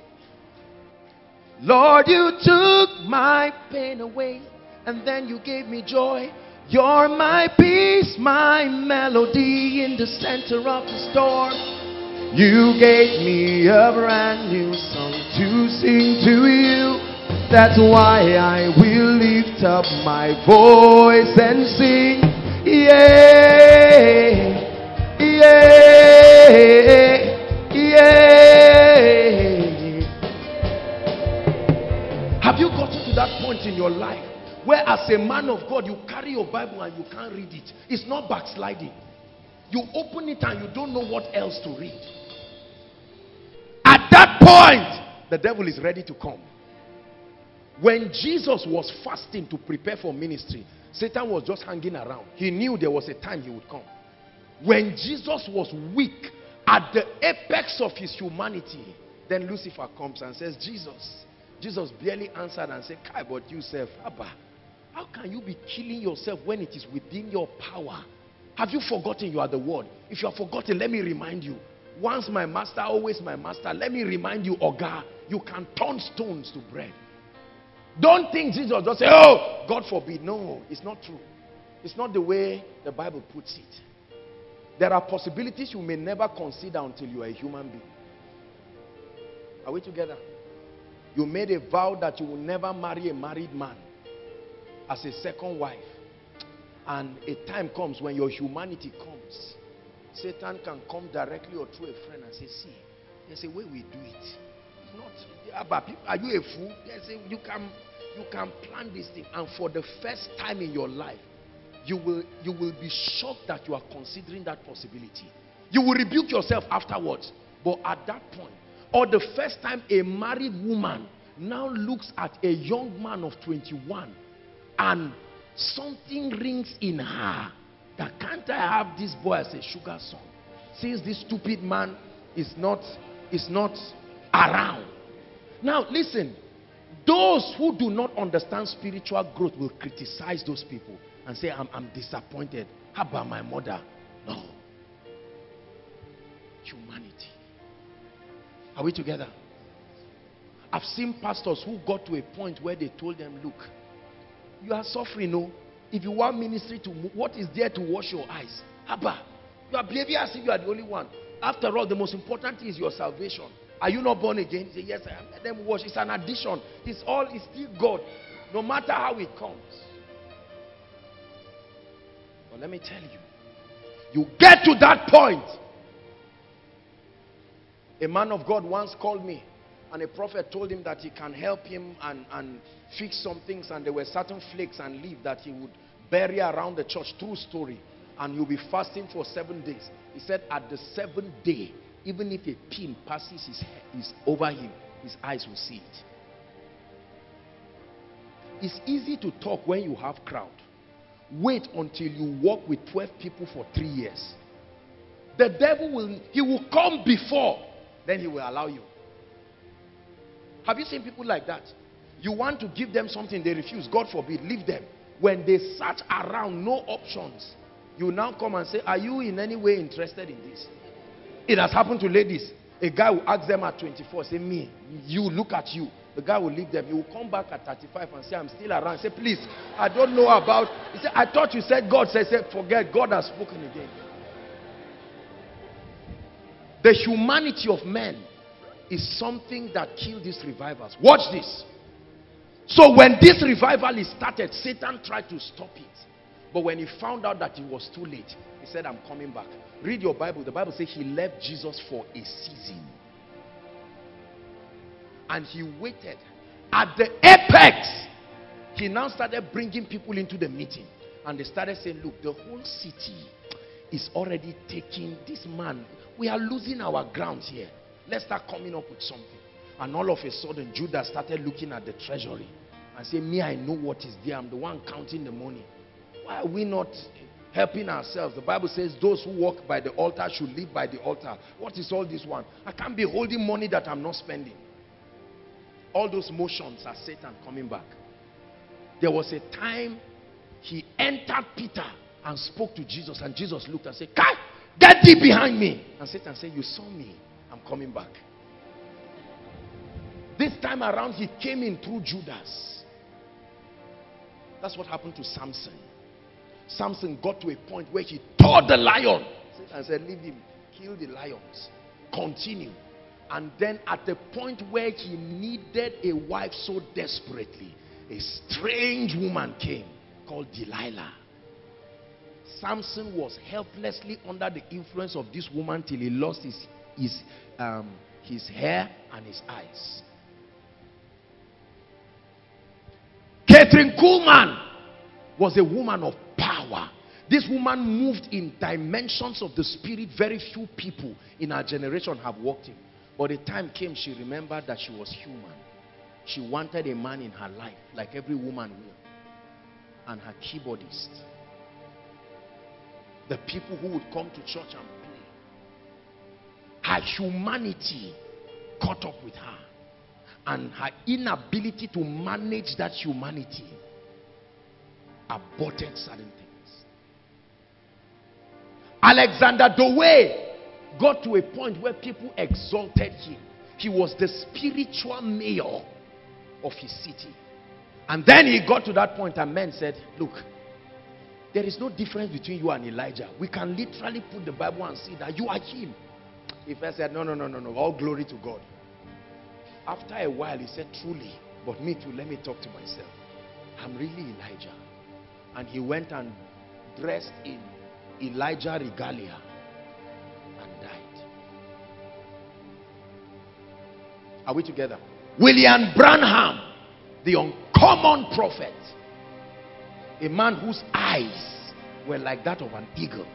Speaker 3: Lord, you took my pain away and then you gave me joy. You're my peace, my melody in the center of the storm. You gave me a brand new song to sing to you. That's why I will lift up my voice and sing. Yeah, yeah, yeah. Have you gotten to that point in your life where as a man of God you carry your Bible and you can't read it? It's not backsliding. You open it and you don't know what else to read. At that point, the devil is ready to come. When Jesus was fasting to prepare for ministry, Satan was just hanging around. He knew there was a time he would come. When Jesus was weak, at the apex of his humanity, then Lucifer comes and says, Jesus. Jesus barely answered and said, Kai, but you Abba, how can you be killing yourself when it is within your power? Have you forgotten you are the word? If you have forgotten, let me remind you. Once my master, always my master. Let me remind you, Oga, you can turn stones to bread. Don't think Jesus just say, oh, God forbid. No, it's not true. It's not the way the Bible puts it. There are possibilities you may never consider until you are a human being. Are we together? You made a vow that you will never marry a married man as a second wife. And a time comes when your humanity comes. Satan can come directly or through a friend and say, see, there's a way we do it. It's not, ah, are you a fool? There's a, you, can, you can plan this thing. And for the first time in your life, you will, you will be shocked that you are considering that possibility. You will rebuke yourself afterwards. But at that point, or the first time a married woman now looks at a young man of 21 and something rings in her that can't I have this boy as a sugar son since this stupid man is not is not around. Now listen, those who do not understand spiritual growth will criticize those people and say, I'm, I'm disappointed. How about my mother? No. Humanity. Are we together? I've seen pastors who got to a point where they told them, look, you are suffering, no? If you want ministry to move, what is there to wash your eyes? Abba, you are behaving as if you are the only one. After all, the most important thing is your salvation. Are you not born again? Say, yes, I am. Let them wash. It's an addition. It's all, it's still God. No matter how it comes. But let me tell you, you get to that point. A man of God once called me and a prophet told him that he can help him and, and fix some things and there were certain flakes and leaf that he would bury around the church. True story. And you'll be fasting for seven days. He said at the seventh day, even if a pin passes his head, is over him, his eyes will see it. It's easy to talk when you have crowd. Wait until you walk with 12 people for three years. The devil will, he will come before, then he will allow you. Have you seen people like that? You want to give them something, they refuse. God forbid, leave them. When they search around, no options. You now come and say, are you in any way interested in this? It has happened to ladies. A guy will ask them at 24, say, me, you, look at you. The guy will leave them. He will come back at 35 and say, I'm still around. Say, please, I don't know about. He said, I thought you said God. Say, say, forget. God has spoken again. The humanity of men is something that killed these revivals. Watch this. So when this revival is started, Satan tried to stop it. But when he found out that it was too late, he said, I'm coming back. Read your Bible. The Bible says he left Jesus for a season. And he waited. At the apex, he now started bringing people into the meeting. And they started saying, look, the whole city is already taking this man. We are losing our ground here. Let's start coming up with something. And all of a sudden, Judas started looking at the treasury and say, me, I know what is there. I'm the one counting the money. Why are we not helping ourselves? The Bible says those who walk by the altar should live by the altar. What is all this one? I can't be holding money that I'm not spending. All those motions are Satan coming back. There was a time he entered Peter and spoke to Jesus and Jesus looked and said, get thee behind me. And Satan said, you saw me. I'm coming back. This time around, he came in through Judas. That's what happened to Samson. Samson got to a point where he tore the lion and said, Leave him, kill the lions, continue. And then at the point where he needed a wife so desperately, a strange woman came called Delilah. Samson was helplessly under the influence of this woman till he lost his his, um, his hair and his eyes. Kathryn Kuhlman was a woman of power. This woman moved in dimensions of the spirit very few people in our generation have walked in. But the time came she remembered that she was human. She wanted a man in her life like every woman will. And her keyboardist the people who would come to church and. Her humanity caught up with her. And her inability to manage that humanity aborted certain things. Alexander Dowie got to a point where people exalted him. He was the spiritual mayor of his city. And then he got to that point and men said, look, there is no difference between you and Elijah. We can literally put the Bible and see that you are him. He first said, no, no, no, no, no. All glory to God. After a while, he said, truly, but me too, let me talk to myself. I'm really Elijah. And he went and dressed in Elijah regalia and died. Are we together? William Branham, the uncommon prophet, a man whose eyes were like that of an eagle.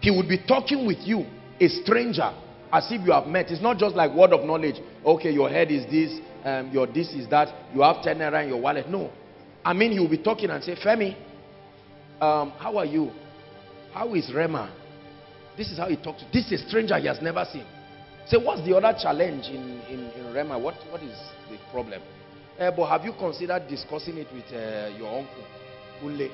Speaker 3: He would be talking with you, a stranger, as if you have met. It's not just like word of knowledge. Okay, your head is this, um, your this is that. You have 10 naira in your wallet. No. I mean, you'll be talking and say, Femi, um, how are you? How is Rema? This is how he talks. To this is a stranger he has never seen. Say, what's the other challenge in, in, in Rema? What, what is the problem? Uh, but have you considered discussing it with uh, your uncle, Ule?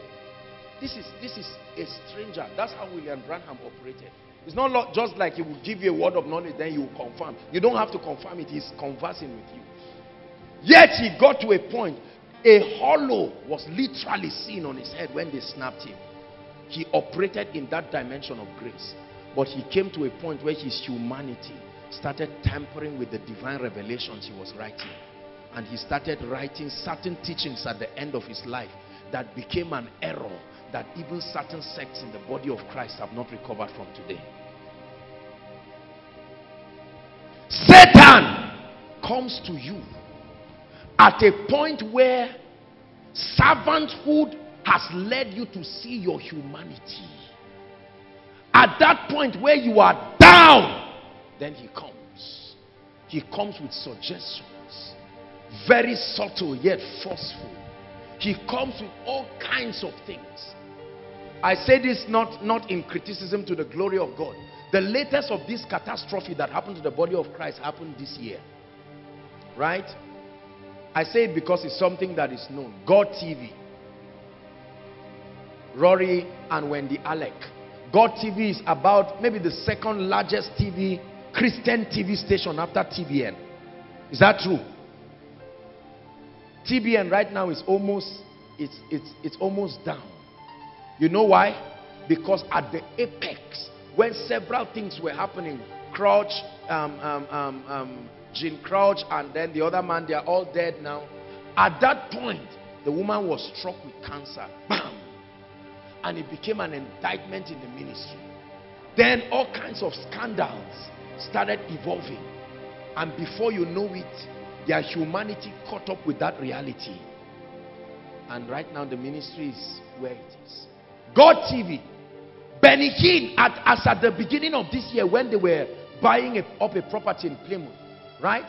Speaker 3: This is, this is a stranger. That's how William Branham operated. It's not just like he will give you a word of knowledge, then you will confirm. You don't have to confirm it. He's conversing with you. Yet he got to a point. A hollow was literally seen on his head when they snapped him. He operated in that dimension of grace. But he came to a point where his humanity started tampering with the divine revelations he was writing. And he started writing certain teachings at the end of his life that became an error that even certain sects in the body of Christ have not recovered from today. Satan comes to you at a point where servanthood has led you to see your humanity. At that point where you are down, then he comes. He comes with suggestions, very subtle yet forceful. He comes with all kinds of things. I say this not, not in criticism to the glory of God. The latest of this catastrophe that happened to the body of Christ happened this year. Right? I say it because it's something that is known. God TV. Rory and Wendy Alec. God TV is about maybe the second largest TV, Christian TV station after TBN. Is that true? TBN right now is almost, it's, it's, it's almost down. You know why? Because at the apex, when several things were happening, Crouch, um, um, um, um, Jean Crouch, and then the other man, they are all dead now. At that point, the woman was struck with cancer. Bam! And it became an indictment in the ministry. Then all kinds of scandals started evolving. And before you know it, their humanity caught up with that reality. And right now the ministry is where it is. God TV. Benny Hinn, at, as at the beginning of this year when they were buying a, up a property in Plymouth, right?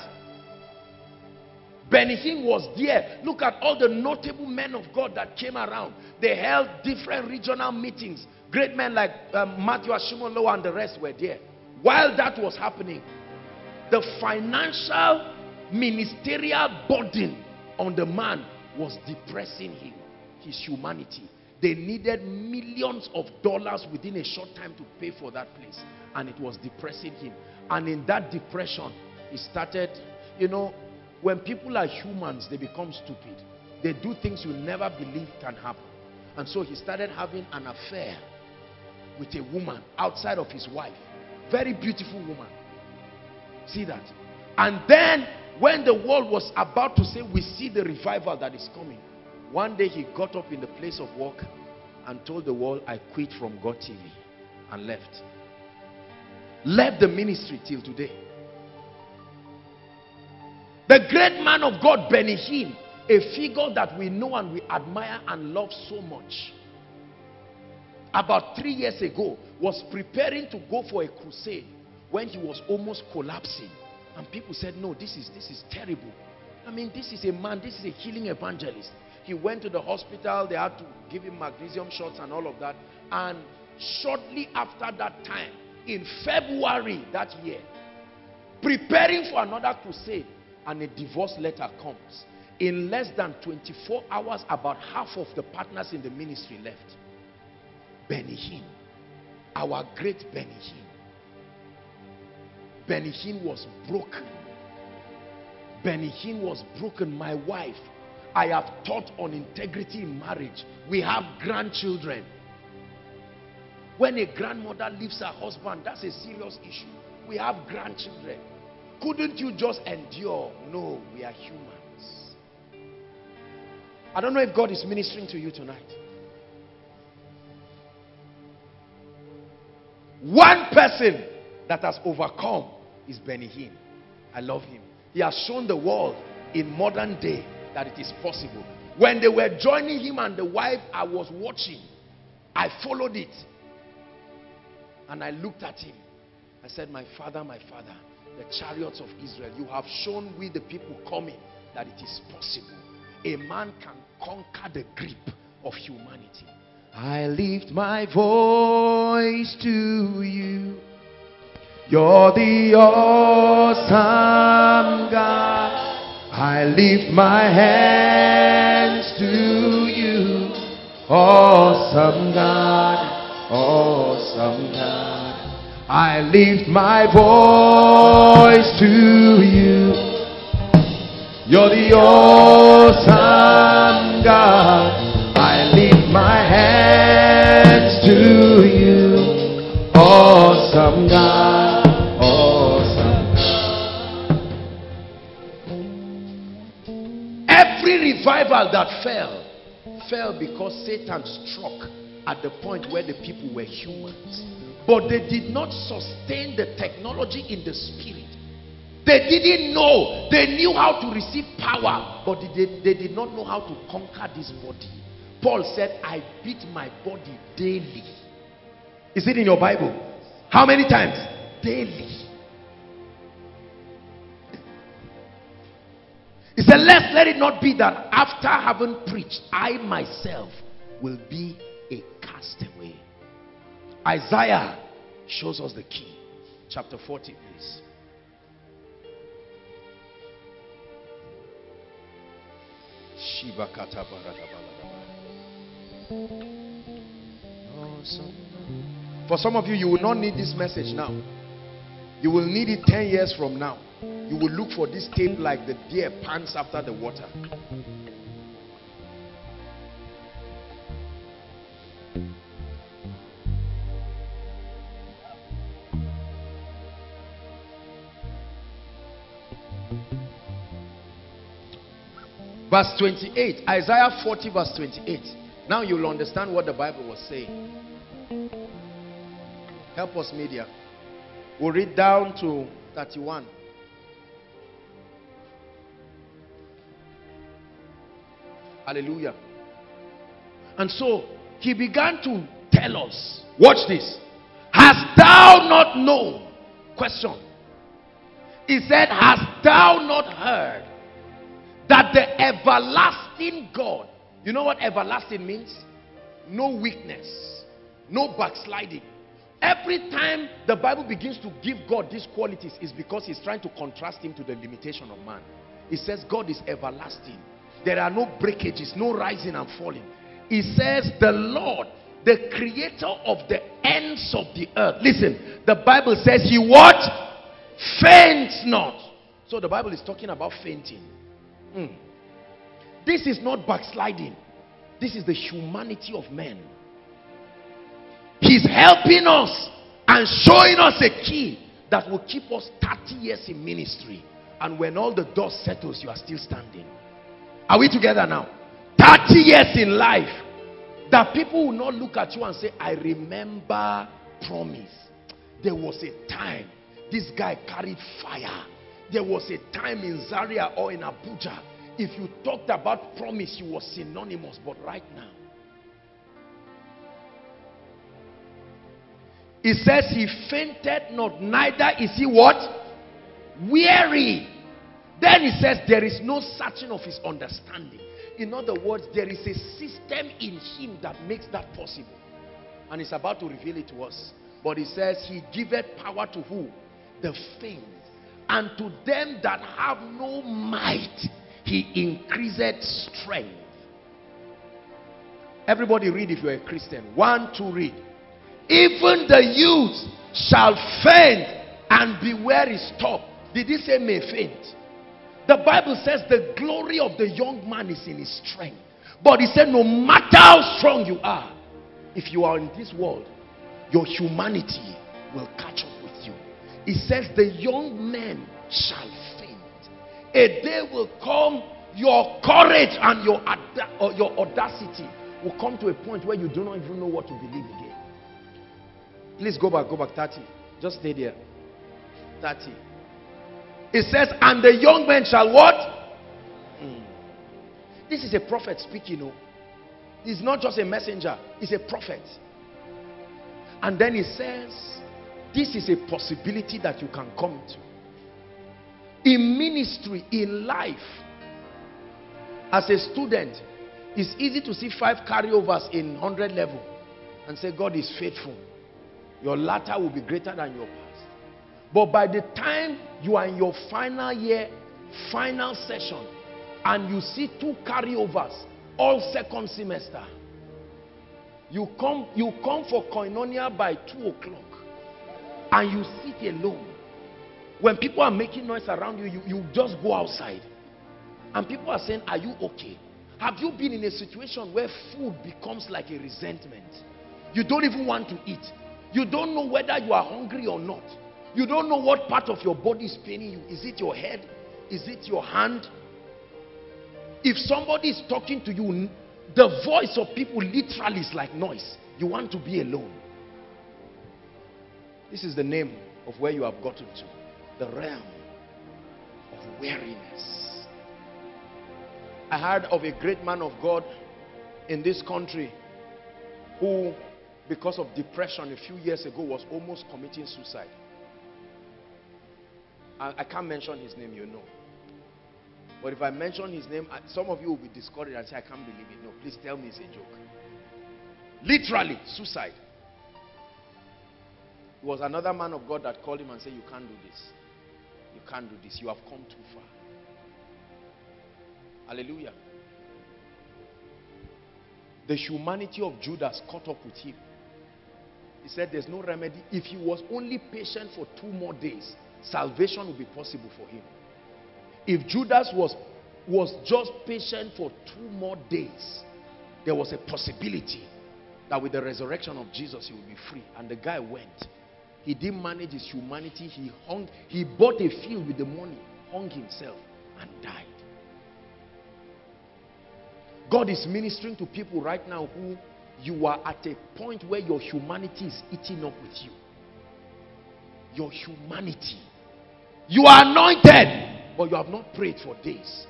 Speaker 3: Benny Hinn was there. Look at all the notable men of God that came around. They held different regional meetings. Great men like um, Matthew Ashimolowo and the rest were there. While that was happening, the financial ministerial burden on the man was depressing him, his humanity. They needed millions of dollars within a short time to pay for that place. And it was depressing him. And in that depression, he started, you know, when people are humans, they become stupid. They do things you never believe can happen. And so he started having an affair with a woman outside of his wife. Very beautiful woman. See that? And then when the world was about to say, we see the revival that is coming, one day he got up in the place of work and told the world, I quit from God TV and left. Left the ministry till today. The great man of God, Benny Hinn, a figure that we know and we admire and love so much, about three years ago, was preparing to go for a crusade when he was almost collapsing. And people said, no, this is, this is terrible. I mean, this is a man, this is a healing evangelist. He went to the hospital. They had to give him magnesium shots and all of that. And shortly after that time, in February that year, preparing for another crusade, and a divorce letter comes. In less than 24 hours, about half of the partners in the ministry left. Benny our great Benny Hinn. Was broken. Benny was broken. My wife, I have taught on integrity in marriage. We have grandchildren. When a grandmother leaves her husband, that's a serious issue. We have grandchildren. Couldn't you just endure? No, we are humans. I don't know if God is ministering to you tonight. One person that has overcome is Benny Hinn. I love him. He has shown the world in modern day that it is possible. When they were joining him and the wife, I was watching. I followed it. And I looked at him. I said, My father, my father, the chariots of Israel, you have shown we the people coming that it is possible. A man can conquer the grip of humanity. I lift my voice to you. You're the awesome God. I lift my hands to you. Awesome God. Awesome God. I lift my voice to you. You're the awesome God. I lift my hands to you. Awesome God. Revival that fell, fell because Satan struck at the point where the people were humans. But they did not sustain the technology in the spirit. They didn't know. They knew how to receive power, but they, they did not know how to conquer this body. Paul said, I beat my body daily. Is it in your Bible? How many times? Daily. He said, Let's let it not be that after having preached, I myself will be a castaway. Isaiah shows us the key. Chapter 40, please. Oh, For some of you, you will not need this message now. You will need it 10 years from now. You will look for this tape like the deer pants after the water. Verse 28. Isaiah 40 verse 28. Now you'll understand what the Bible was saying. Help us media. We'll read down to 31. Hallelujah. And so he began to tell us, watch this. Hast thou not known? Question. He said, Hast thou not heard that the everlasting God, you know what everlasting means? No weakness, no backsliding. Every time the Bible begins to give God these qualities is because he's trying to contrast him to the limitation of man. It says God is everlasting. There are no breakages, no rising and falling. He says the Lord, the creator of the ends of the earth. Listen, the Bible says he what? Faints not. So the Bible is talking about fainting. Mm. This is not backsliding. This is the humanity of men. He's helping us and showing us a key that will keep us 30 years in ministry. And when all the dust settles, you are still standing. Are we together now? 30 years in life. That people will not look at you and say, I remember promise. There was a time this guy carried fire there was a time in Zaria or in Abuja, if you talked about promise, you were synonymous. But right now, it says he fainted not, neither is he what? Weary. Then he says there is no searching of his understanding. In other words, there is a system in him that makes that possible. And he's about to reveal it to us. But he says, He giveth power to who? The faint. And to them that have no might, He increaseth strength. Everybody read if you're a Christian. One, two, read. Even the youth shall faint and be weary. Stop. Did he say may faint? The Bible says the glory of the young man is in his strength. But he said, no matter how strong you are, if you are in this world, your humanity will catch up with you. He says, The young men shall faint. A day will come, your courage and your, your audacity will come to a point where you do not even know what to believe again. Please go back, go back 30. Just stay there. 30. It says, And the young men shall what? Mm. This is a prophet speaking. You know. He's not just a messenger, he's a prophet. And then he says, This is a possibility that you can come to. In ministry, in life, as a student, it's easy to see five carryovers in 100 level and say, God is faithful. Your latter will be greater than your past. But by the time you are in your final year, final session, and you see two carryovers, all second semester, you come, you come for koinonia by 2 o'clock and you sit alone. When people are making noise around you, you, you just go outside. And people are saying, Are you okay? Have you been in a situation where food becomes like a resentment? You don't even want to eat. You don't know whether you are hungry or not. You don't know what part of your body is paining you. Is it your head? Is it your hand? If somebody is talking to you, the voice of people literally is like noise. You want to be alone. This is the name of where you have gotten to. The realm of weariness. I heard of a great man of God in this country who, because of depression a few years ago, was almost committing suicide. I, I can't mention his name, you know. But if I mention his name, some of you will be discouraged and say, I can't believe it. No, please tell me it's a joke. Literally, suicide. It was another man of God that called him and said, You can't do this. You can't do this. You have come too far. Hallelujah. The humanity of Judas caught up with him. He said, There's no remedy. If he was only patient for two more days, salvation would be possible for him. If Judas was, was just patient for two more days, there was a possibility that with the resurrection of Jesus, he would be free. And the guy went. He didn't manage his humanity. He hung, he bought a field with the money, hung himself, and died. God is ministering to people right now who you are at a point where your humanity is eating up with you. Your humanity. You are anointed but you have not prayed for days.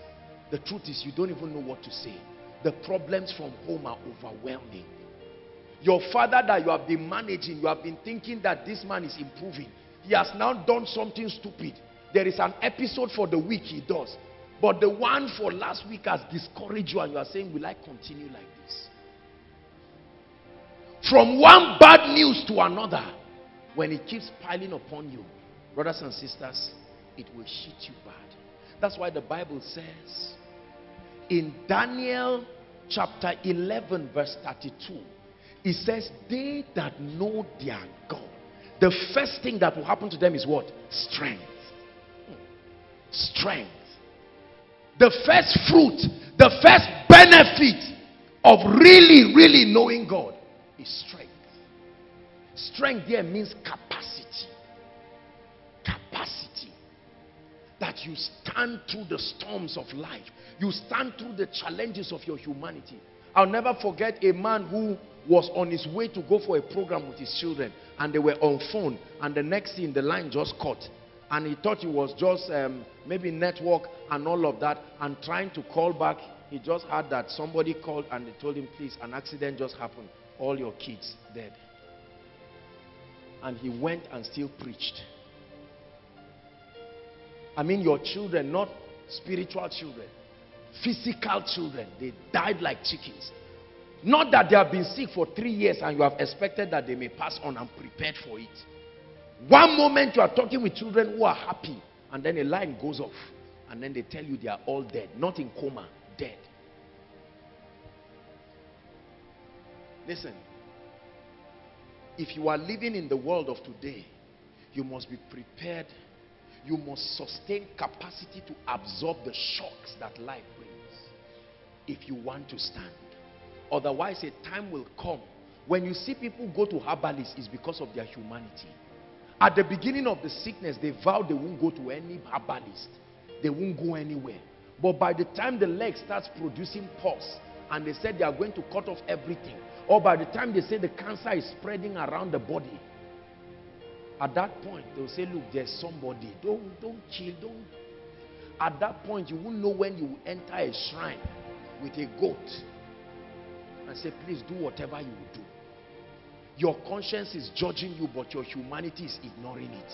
Speaker 3: The truth is, you don't even know what to say. The problems from home are overwhelming. Your father that you have been managing, you have been thinking that this man is improving. He has now done something stupid. There is an episode for the week he does. But the one for last week has discouraged you and you are saying, will I continue like this? From one bad news to another, when it keeps piling upon you, brothers and sisters, it will hit you bad. That's why the Bible says in Daniel chapter 11, verse 32, it says, They that know their God, the first thing that will happen to them is what? Strength. Strength. The first fruit, the first benefit of really, really knowing God is strength. Strength there means capacity. Capacity. That you stand through the storms of life. You stand through the challenges of your humanity. I'll never forget a man who was on his way to go for a program with his children and they were on phone and the next thing the line just cut and he thought it was just um, maybe network and all of that and trying to call back he just heard that somebody called and they told him please an accident just happened all your kids dead and he went and still preached I mean your children, not spiritual children. Physical children, they died like chickens. Not that they have been sick for three years and you have expected that they may pass on and prepared for it. One moment you are talking with children who are happy and then a line goes off and then they tell you they are all dead. Not in coma, dead. Listen, if you are living in the world of today, you must be prepared. You must sustain capacity to absorb the shocks that life brings if you want to stand. Otherwise, a time will come when you see people go to herbalists, it's because of their humanity. At the beginning of the sickness, they vowed they won't go to any herbalist. They won't go anywhere. But by the time the leg starts producing pus, and they said they are going to cut off everything, or by the time they say the cancer is spreading around the body, at that point, they'll say, look, there's somebody. Don't, don't kill, don't. At that point, you won't know when you will enter a shrine with a goat and say, please do whatever you will do. Your conscience is judging you, but your humanity is ignoring it.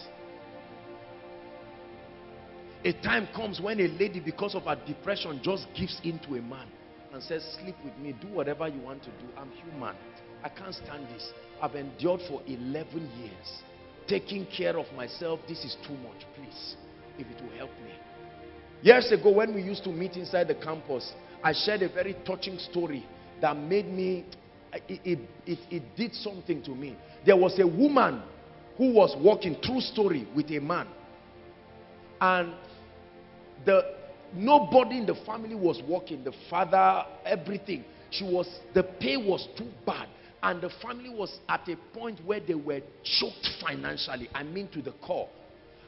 Speaker 3: A time comes when a lady, because of her depression, just gives in to a man and says, sleep with me, do whatever you want to do. I'm human. I can't stand this. I've endured for 11 years. Taking care of myself, this is too much. Please, if it will help me. Years ago, when we used to meet inside the campus, I shared a very touching story that made me, it, it, it, it did something to me. There was a woman who was walking, true story, with a man. And the nobody in the family was working. The father, everything. She was, the pay was too bad. And the family was at a point where they were choked financially. I mean to the core.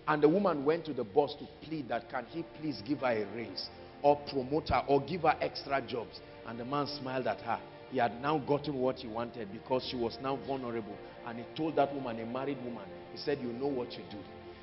Speaker 3: And the woman went to the boss to plead that can he please give her a raise or promote her or give her extra jobs. And the man smiled at her. He had now gotten what he wanted because she was now vulnerable. And he told that woman, a married woman, he said, you know what you do.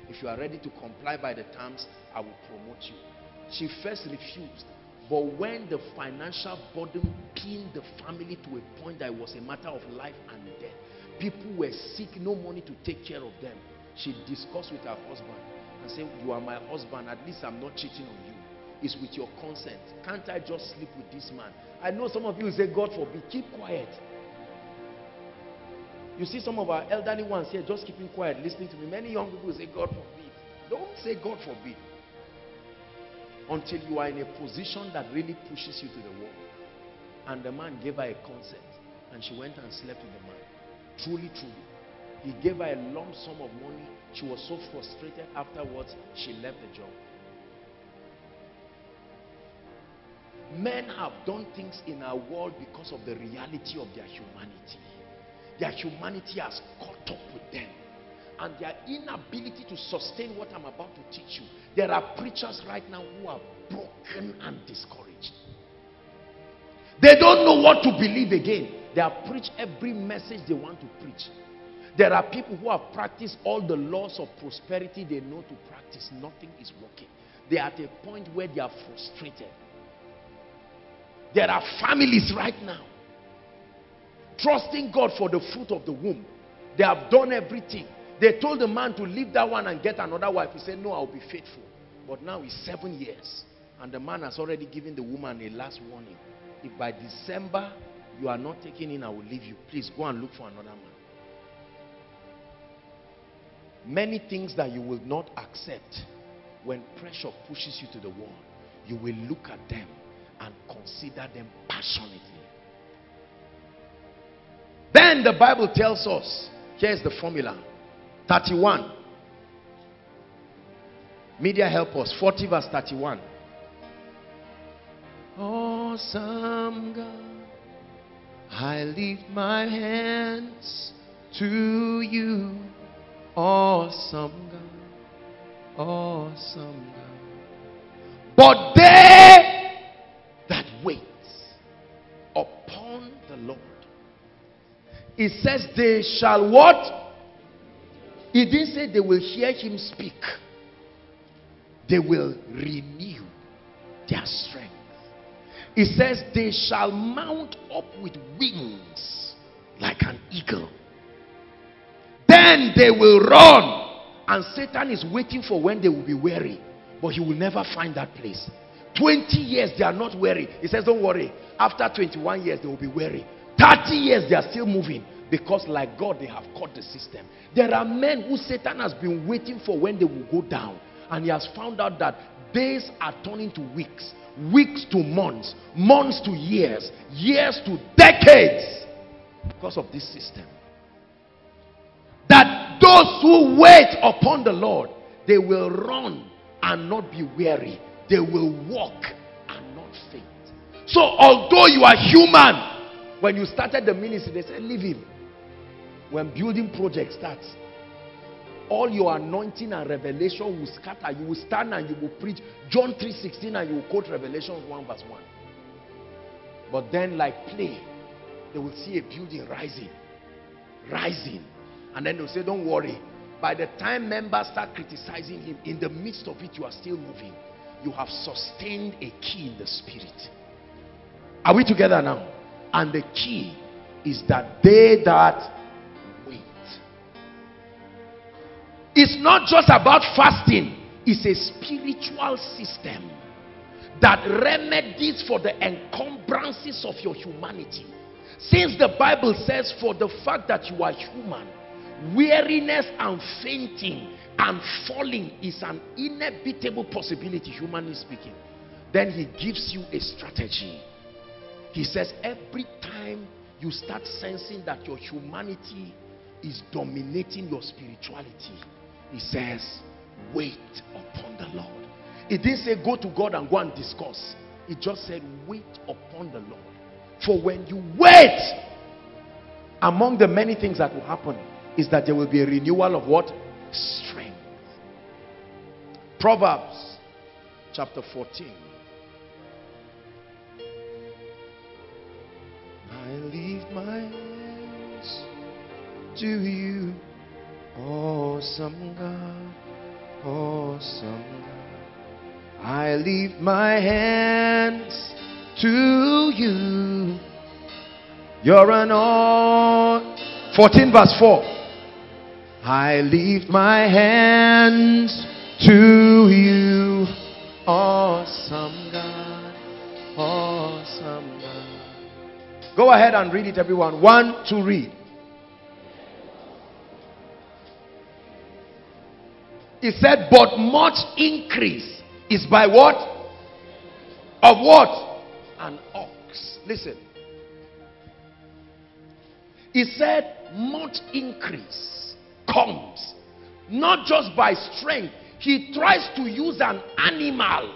Speaker 3: If you are ready to comply by the terms, I will promote you. She first refused. But when the financial burden pinned the family to a point that it was a matter of life and death, people were sick, no money to take care of them. She discussed with her husband and said, You are my husband, at least I'm not cheating on you It's with your consent. Can't I just sleep with this man? I know some of you say, God forbid, keep quiet. You see some of our elderly ones here just keeping quiet, listening to me. Many young people say, God forbid. Don't say God forbid. Until you are in a position that really pushes you to the wall. And the man gave her a consent. And she went and slept with the man. Truly, truly. He gave her a lump sum of money. She was so frustrated afterwards, she left the job. Men have done things in our world because of the reality of their humanity. Their humanity has caught up with them. And their inability to sustain what I'm about to teach you. There are preachers right now who are broken and discouraged. They don't know what to believe again. They have preached every message they want to preach. There are people who have practiced all the laws of prosperity they know to practice. Nothing is working. They are at a point where they are frustrated. There are families right now trusting God for the fruit of the womb. They have done everything. They told the man to leave that one and get another wife. He said, No, I'll be faithful. But now it's seven years. And the man has already given the woman a last warning. If by December you are not taking in, I will leave you. Please go and look for another man. Many things that you will not accept when pressure pushes you to the wall, you will look at them and consider them passionately. Then the Bible tells us, here's the formula 31. Media help us. 40 verse 31. Awesome God, I lift my hands to you. Awesome God, awesome God. But they that wait upon the Lord. It says they shall what? It didn't say they will hear him speak. They will renew their strength. He says they shall mount up with wings like an eagle. Then they will run. And Satan is waiting for when they will be weary. But he will never find that place. 20 years they are not weary. He says, Don't worry. After 21 years, they will be weary. 30 years, they are still moving. Because, like God, they have caught the system. There are men who Satan has been waiting for when they will go down. And he has found out that days are turning to weeks, weeks to months, months to years, years to decades because of this system. That those who wait upon the Lord, they will run and not be weary. They will walk and not faint. So, although you are human, when you started the ministry, they said, Leave him. When building project starts, all your anointing and revelation will scatter. You will stand and you will preach John 3:16 and you will quote Revelation 1 verse 1. But then, like play, they will see a building rising, rising, and then they'll say, Don't worry. By the time members start criticizing him, in the midst of it, you are still moving. You have sustained a key in the spirit. Are we together now? And the key is that they that It's not just about fasting, it's a spiritual system that remedies for the encumbrances of your humanity. Since the Bible says, for the fact that you are human, weariness and fainting and falling is an inevitable possibility, humanly speaking. Then he gives you a strategy. He says, every time you start sensing that your humanity is dominating your spirituality, he says, wait upon the Lord. He didn't say go to God and go and discuss. He just said wait upon the Lord. For when you wait, among the many things that will happen is that there will be a renewal of what? Strength. Proverbs chapter 14. I leave my hands to you, awesome God, awesome God. I leave my hands to you. You're an all. 14 verse 4. I lift my hands to you, awesome God, awesome God. Go ahead and read it, everyone. One, two, read. He said, but much increase is by what? Of what? An ox. Listen. He said, much increase comes not just by strength he tries to use an animal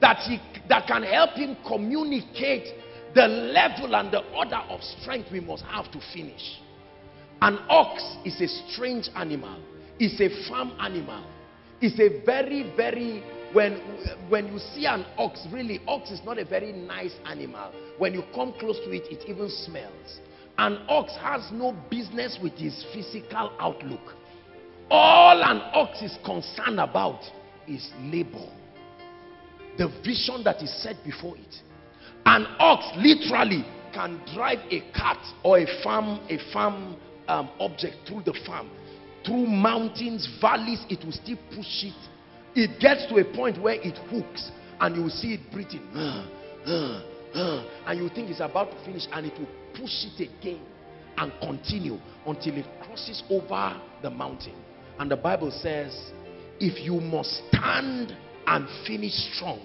Speaker 3: that he that can help him communicate the level and the order of strength we must have to finish an ox is a strange animal it's a farm animal it's a very very when when you see an ox really ox is not a very nice animal when you come close to it it even smells an ox has no business with his physical outlook. All an ox is concerned about is labor. The vision that is set before it. An ox literally can drive a cart or a farm, a farm um, object through the farm. Through mountains, valleys, it will still push it. It gets to a point where it hooks and you will see it breathing. and you think it's about to finish and it will push it again and continue until it crosses over the mountain. And the Bible says, if you must stand and finish strong,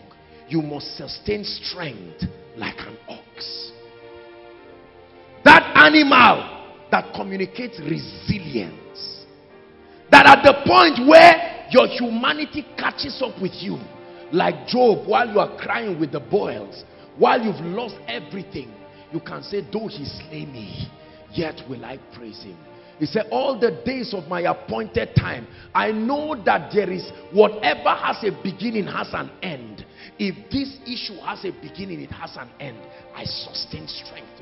Speaker 3: you must sustain strength like an ox. That animal that communicates resilience. That at the point where your humanity catches up with you, like Job, while you are crying with the boils, while you've lost everything, you can say, though he slay me, yet will I praise him. He said, all the days of my appointed time, I know that there is, whatever has a beginning has an end. If this issue has a beginning, it has an end. I sustain strength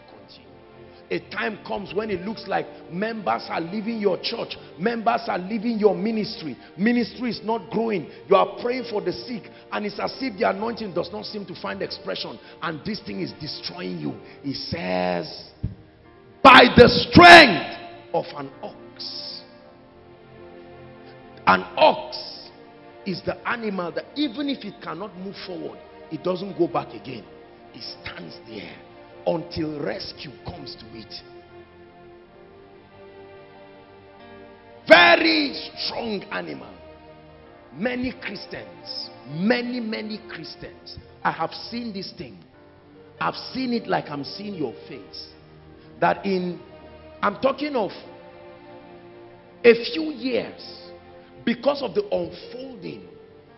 Speaker 3: a time comes when it looks like members are leaving your church, members are leaving your ministry, ministry is not growing, you are praying for the sick, and it's as if the anointing does not seem to find expression, and this thing is destroying you. He says, by the strength of an ox. An ox is the animal that even if it cannot move forward, it doesn't go back again. It stands there until rescue comes to it. Very strong animal. Many Christians, many, many Christians, I have seen this thing. I've seen it like I'm seeing your face. That in, I'm talking of a few years, because of the unfolding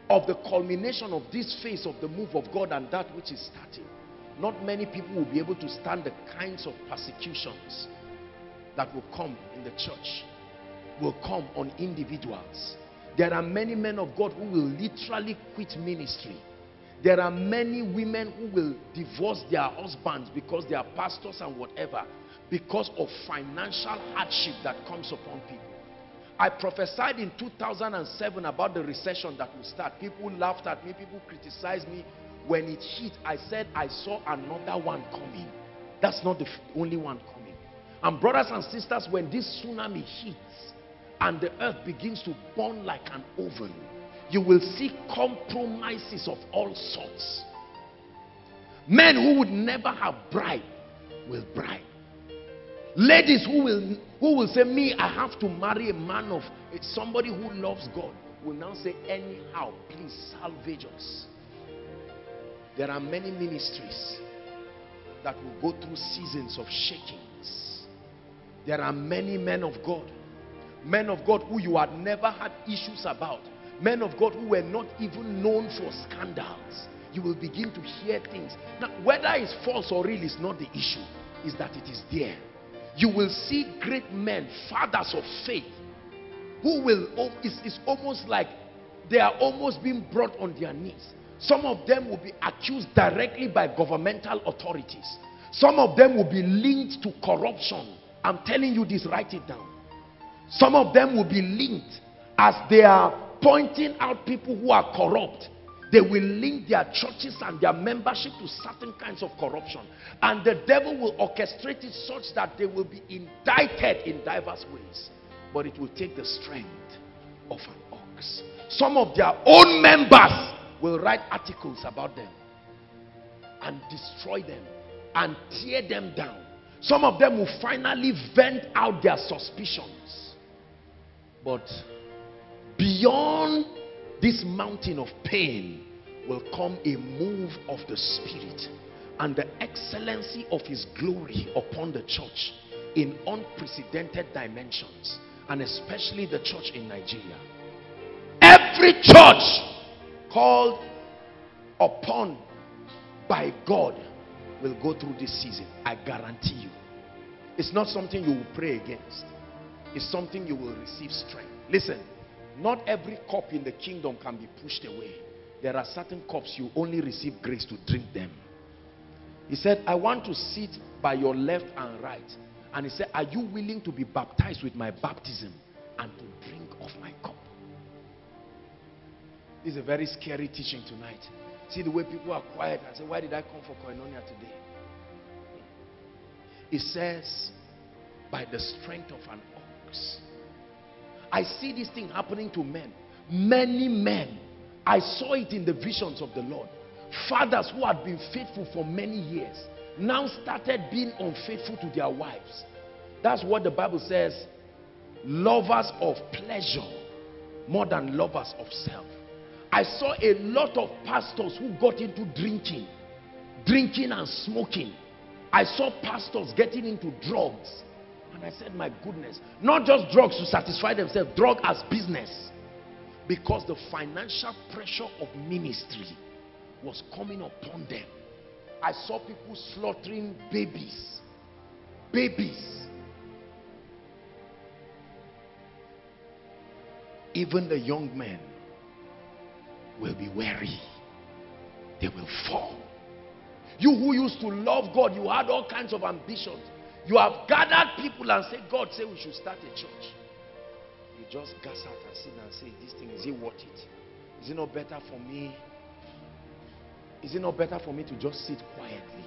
Speaker 3: of the culmination of this phase of the move of God and that which is starting, not many people will be able to stand the kinds of persecutions that will come in the church, will come on individuals. There are many men of God who will literally quit ministry. There are many women who will divorce their husbands because they are pastors and whatever because of financial hardship that comes upon people. I prophesied in 2007 about the recession that will start. People laughed at me, people criticized me. When it hit, I said I saw another one coming. That's not the only one coming. And brothers and sisters, when this tsunami hits and the earth begins to burn like an oven, you will see compromises of all sorts. Men who would never have bribed will bribe. Ladies who will who will say, Me, I have to marry a man of somebody who loves God, will now say, Anyhow, please salvage us. There are many ministries that will go through seasons of shakings. There are many men of God, men of God who you had never had issues about, men of God who were not even known for scandals. You will begin to hear things. Now, whether it's false or real is not the issue, is that it is there you will see great men, fathers of faith, who will, it's, it's almost like they are almost being brought on their knees. Some of them will be accused directly by governmental authorities. Some of them will be linked to corruption. I'm telling you this, write it down. Some of them will be linked as they are pointing out people who are corrupt they will link their churches and their membership to certain kinds of corruption. And the devil will orchestrate it such that they will be indicted in diverse ways. But it will take the strength of an ox. Some of their own members will write articles about them and destroy them and tear them down. Some of them will finally vent out their suspicions. But beyond this mountain of pain will come a move of the Spirit and the excellency of His glory upon the church in unprecedented dimensions and especially the church in Nigeria. Every church called upon by God will go through this season. I guarantee you. It's not something you will pray against. It's something you will receive strength. Listen, not every cup in the kingdom can be pushed away there are certain cups you only receive grace to drink them. He said, I want to sit by your left and right. And he said, Are you willing to be baptized with my baptism and to drink This is a very scary teaching tonight. See the way people are quiet and say, Why did I come for koinonia today? It says, By the strength of an ox. I see this thing happening to men. Many men I saw it in the visions of the Lord. Fathers who had been faithful for many years now started being unfaithful to their wives. That's what the Bible says. Lovers of pleasure more than lovers of self. I saw a lot of pastors who got into drinking, drinking and smoking. I saw pastors getting into drugs. And I said, my goodness, not just drugs to satisfy themselves, drug as business. Because the financial pressure of ministry was coming upon them. I saw people slaughtering babies. Babies. Even the young men will be weary. They will fall. You who used to love God, you had all kinds of ambitions. You have gathered people and said, God said we should start a church you just gas out and sit and say, This thing, is it worth it? Is it not better for me? Is it not better for me to just sit quietly?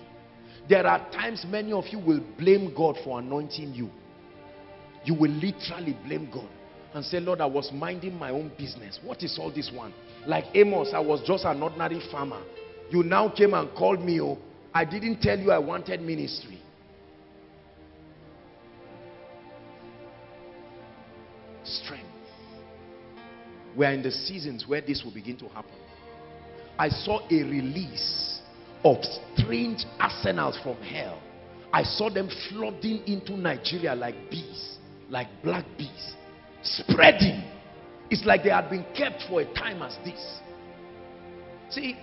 Speaker 3: There are times many of you will blame God for anointing you. You will literally blame God and say, Lord, I was minding my own business. What is all this one? Like Amos, I was just an ordinary farmer. You now came and called me. Oh, I didn't tell you I wanted ministry. Strength. We are in the seasons where this will begin to happen. I saw a release of strange arsenals from hell. I saw them flooding into Nigeria like bees, like black bees, spreading. It's like they had been kept for a time as this. See,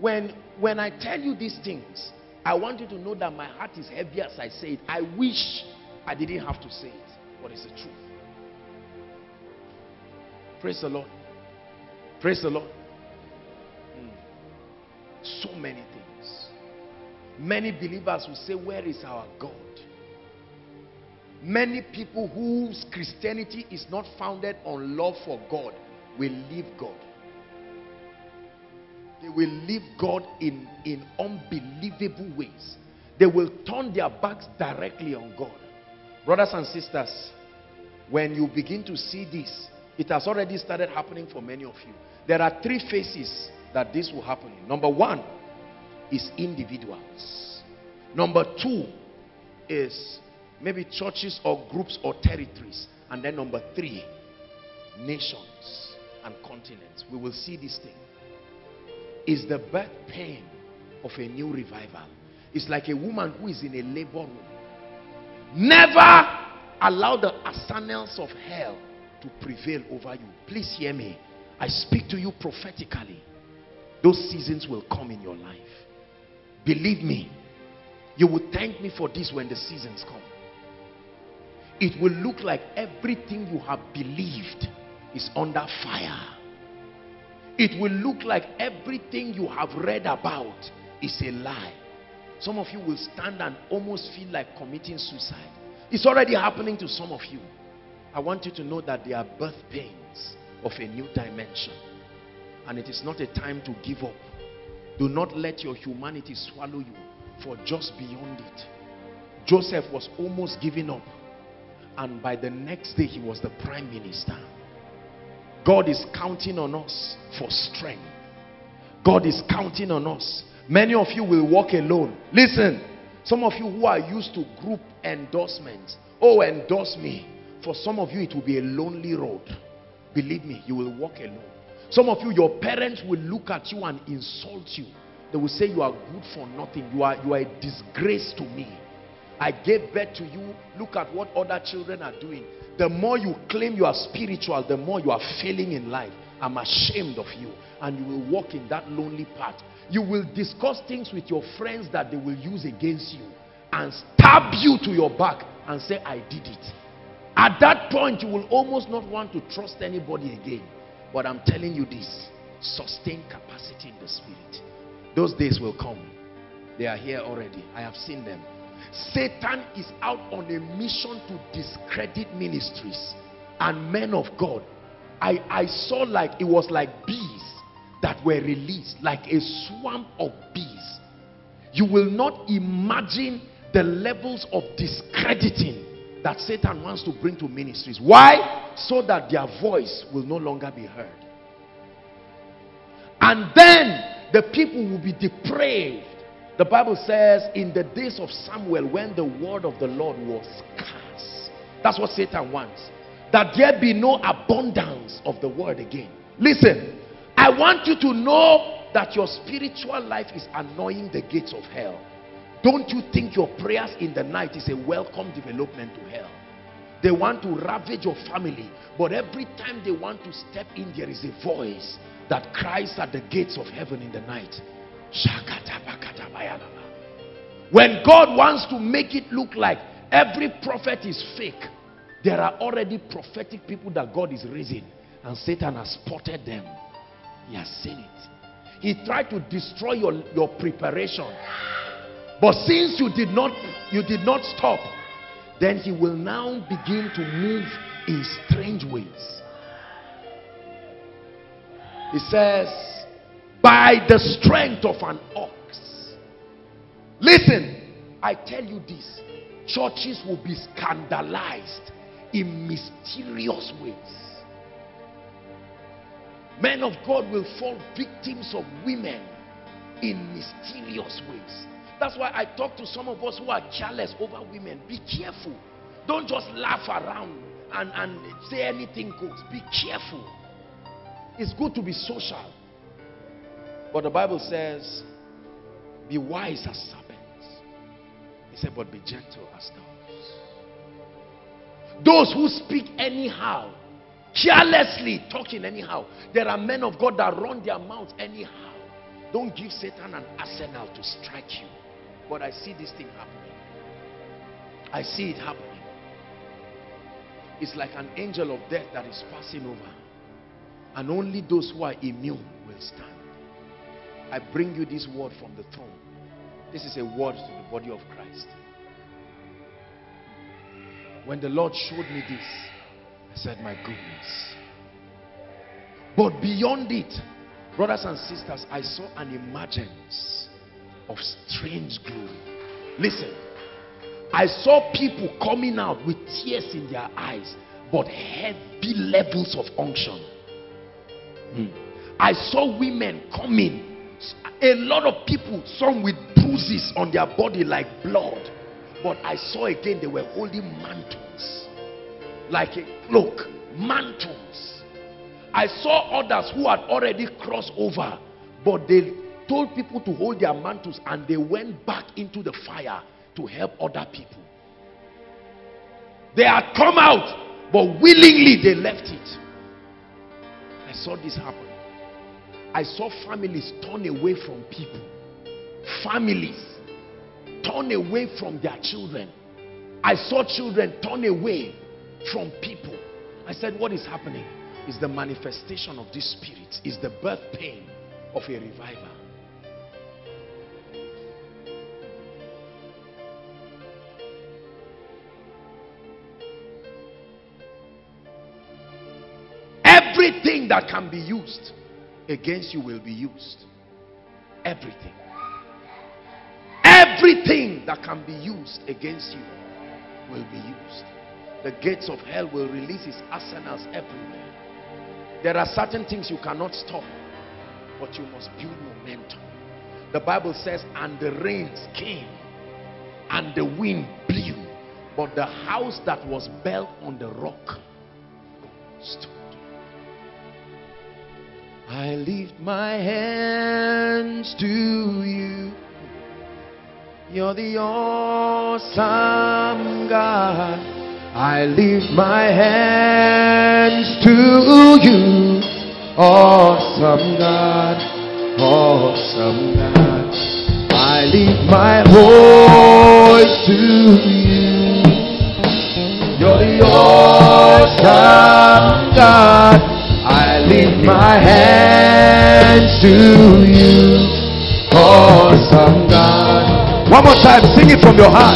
Speaker 3: when, when I tell you these things, I want you to know that my heart is heavy as I say it. I wish I didn't have to say it, but it's the truth. Praise the Lord. Praise the Lord. Hmm. So many things. Many believers will say, Where is our God? Many people whose Christianity is not founded on love for God will leave God. They will leave God in, in unbelievable ways. They will turn their backs directly on God. Brothers and sisters, when you begin to see this, it has already started happening for many of you. There are three phases that this will happen in. Number one is individuals. Number two is maybe churches or groups or territories. And then number three, nations and continents. We will see this thing. Is the birth pain of a new revival. It's like a woman who is in a labor room. Never allow the arsenals of hell to prevail over you. Please hear me. I speak to you prophetically. Those seasons will come in your life. Believe me, you will thank me for this when the seasons come. It will look like everything you have believed is under fire. It will look like everything you have read about is a lie. Some of you will stand and almost feel like committing suicide. It's already happening to some of you. I want you to know that there are birth pains of a new dimension. And it is not a time to give up. Do not let your humanity swallow you for just beyond it. Joseph was almost giving up. And by the next day, he was the prime minister. God is counting on us for strength. God is counting on us. Many of you will walk alone. Listen, some of you who are used to group endorsements. Oh, endorse me. For some of you, it will be a lonely road. Believe me, you will walk alone. Some of you, your parents will look at you and insult you. They will say you are good for nothing. You are, you are a disgrace to me. I gave birth to you. Look at what other children are doing. The more you claim you are spiritual, the more you are failing in life. I'm ashamed of you. And you will walk in that lonely path. You will discuss things with your friends that they will use against you and stab you to your back and say, I did it. At that point, you will almost not want to trust anybody again. But I'm telling you this sustain capacity in the spirit. Those days will come. They are here already. I have seen them. Satan is out on a mission to discredit ministries and men of God. I, I saw like it was like bees that were released, like a swarm of bees. You will not imagine the levels of discrediting that Satan wants to bring to ministries. Why? So that their voice will no longer be heard. And then the people will be depraved. The Bible says in the days of Samuel when the word of the Lord was scarce. That's what Satan wants. That there be no abundance of the word again. Listen, I want you to know that your spiritual life is annoying the gates of hell. Don't you think your prayers in the night is a welcome development to hell? They want to ravage your family, but every time they want to step in, there is a voice that cries at the gates of heaven in the night. When God wants to make it look like every prophet is fake, there are already prophetic people that God is raising, and Satan has spotted them. He has seen it. He tried to destroy your, your preparation. But since you did not you did not stop, then he will now begin to move in strange ways. He says, by the strength of an ox. Listen, I tell you this churches will be scandalized in mysterious ways. Men of God will fall victims of women in mysterious ways. That's why I talk to some of us who are careless over women. Be careful. Don't just laugh around and, and say anything goes. Be careful. It's good to be social. But the Bible says, be wise as serpents. He said, but be gentle as doves. Those who speak anyhow, carelessly talking anyhow. There are men of God that run their mouths anyhow. Don't give Satan an arsenal to strike you. But I see this thing happening. I see it happening. It's like an angel of death that is passing over. And only those who are immune will stand. I bring you this word from the throne. This is a word to the body of Christ. When the Lord showed me this, I said, my goodness. But beyond it, brothers and sisters, I saw an emergence of strange glory. Listen, I saw people coming out with tears in their eyes, but heavy levels of unction. Hmm. I saw women coming. A lot of people, some with bruises on their body like blood. But I saw again they were holding mantles. Like a cloak. Mantles. I saw others who had already crossed over. But they told people to hold their mantles and they went back into the fire to help other people. They had come out, but willingly they left it. I saw this happen. I saw families turn away from people. Families turn away from their children. I saw children turn away from people. I said, What is happening? Is the manifestation of this spirit, is the birth pain of a revival. Everything that can be used against you will be used. Everything. Everything that can be used against you will be used. The gates of hell will release its arsenals everywhere. There are certain things you cannot stop, but you must build momentum. The Bible says, and the rains came, and the wind blew, but the house that was built on the rock stood. I lift my hands to you. You're the awesome God. I lift my hands to you. Awesome God. Awesome God. I lift my voice to you. You're the awesome God my hands to you, awesome God. One more time, sing it from your heart.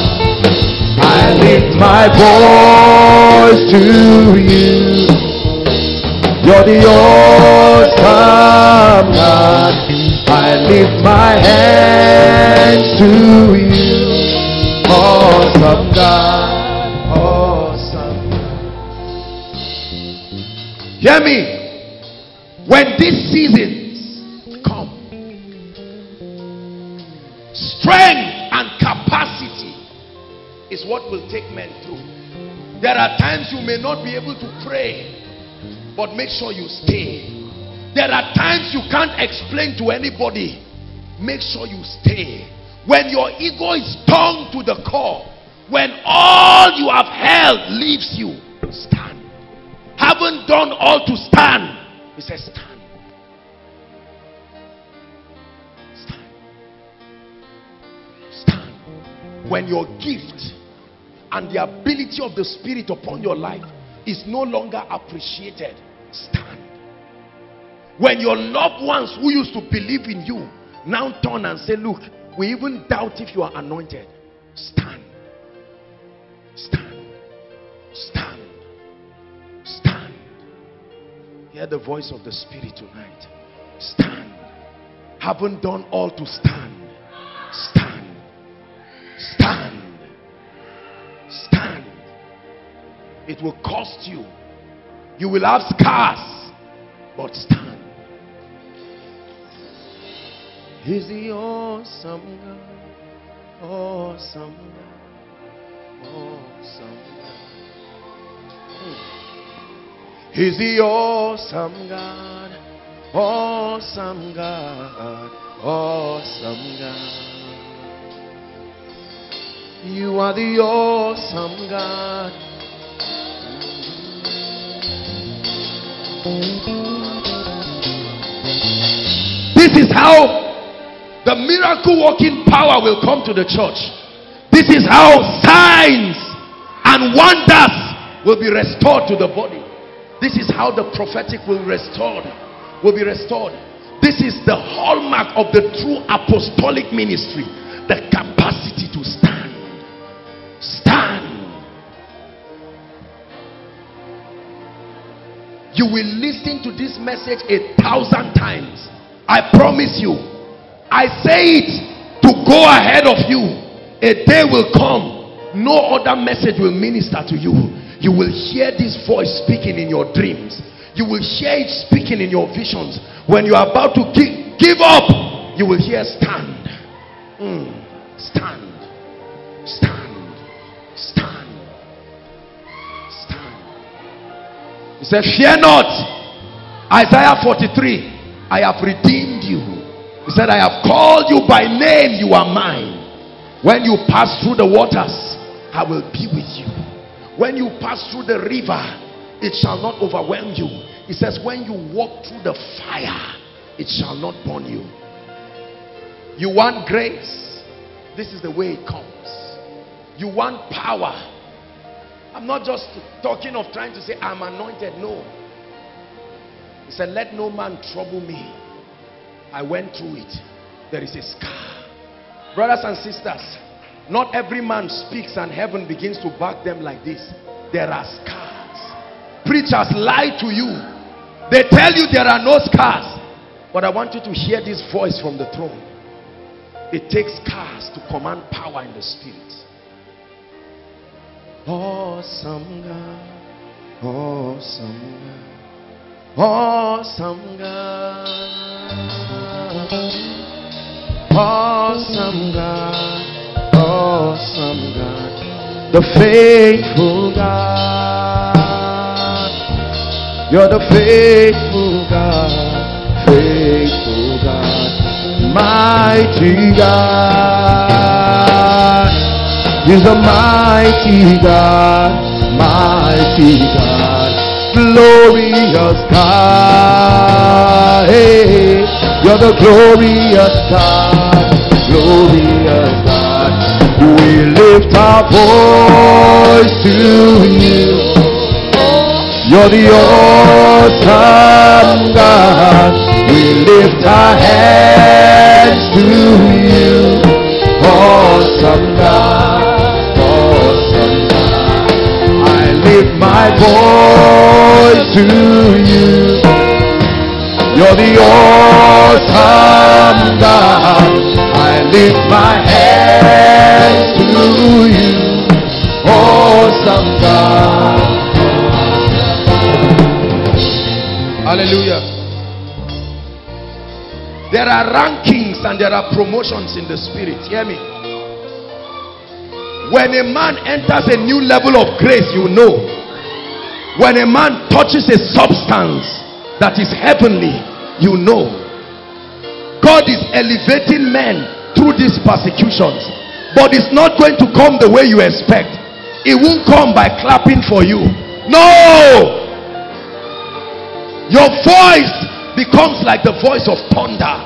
Speaker 3: I lift my voice to you. You're the awesome God. I lift my hands to you, awesome God. Awesome. Hear me. When these seasons come, strength and capacity is what will take men through. There are times you may not be able to pray, but make sure you stay. There are times you can't explain to anybody. Make sure you stay. When your ego is torn to the core, when all you have held leaves you, stand. Haven't done all to stand he says, Stand. Stand. Stand. When your gift and the ability of the Spirit upon your life is no longer appreciated, stand. When your loved ones who used to believe in you now turn and say, Look, we even doubt if you are anointed, stand. Stand. Stand. Hear the voice of the Spirit tonight. Stand. Haven't done all to stand. Stand. Stand. Stand. It will cost you. You will have scars, but stand. He's the awesome God. Awesome God. Awesome God. Hmm. He's the awesome God. Awesome God. Awesome God. You are the awesome God. This is how the miracle working power will come to the church. This is how signs and wonders will be restored to the body. This is how the prophetic will restored will be restored. This is the hallmark of the true apostolic ministry, the capacity to stand. Stand. You will listen to this message a thousand times. I promise you. I say it to go ahead of you. A day will come, no other message will minister to you. You will hear this voice speaking in your dreams. You will hear it speaking in your visions. When you are about to give, give up, you will hear stand. Mm. Stand. Stand. Stand. Stand. He said, Fear not. Isaiah 43. I have redeemed you. He said, I have called you by name. You are mine. When you pass through the waters, I will be with you. When you pass through the river, it shall not overwhelm you. He says, when you walk through the fire, it shall not burn you. You want grace? This is the way it comes. You want power? I'm not just talking of trying to say I'm anointed. No. He said, let no man trouble me. I went through it. There is a scar. Brothers and sisters, not every man speaks and heaven begins to back them like this. There are scars. Preachers lie to you. They tell you there are no scars. But I want you to hear this voice from the throne. It takes scars to command power in the spirit. Awesome God. Awesome God. Awesome God. Awesome God. Awesome God. The faithful God. You're the faithful God. Faithful God. Mighty God. He's a mighty God. Mighty God. Glorious God. Hey, you're the glorious God. Glorious lift our voice to you. You're the awesome God. We lift our hands to you. Awesome God. Awesome God. I lift my voice to you. You're the awesome God. I lift my hands to you. Awesome God. Hallelujah. There are rankings and there are promotions in the spirit. Hear me. When a man enters a new level of grace, you know. When a man touches a substance that is heavenly, you know. God is elevating men through these persecutions. But it's not going to come the way you expect. It won't come by clapping for you. No! Your voice becomes like the voice of thunder.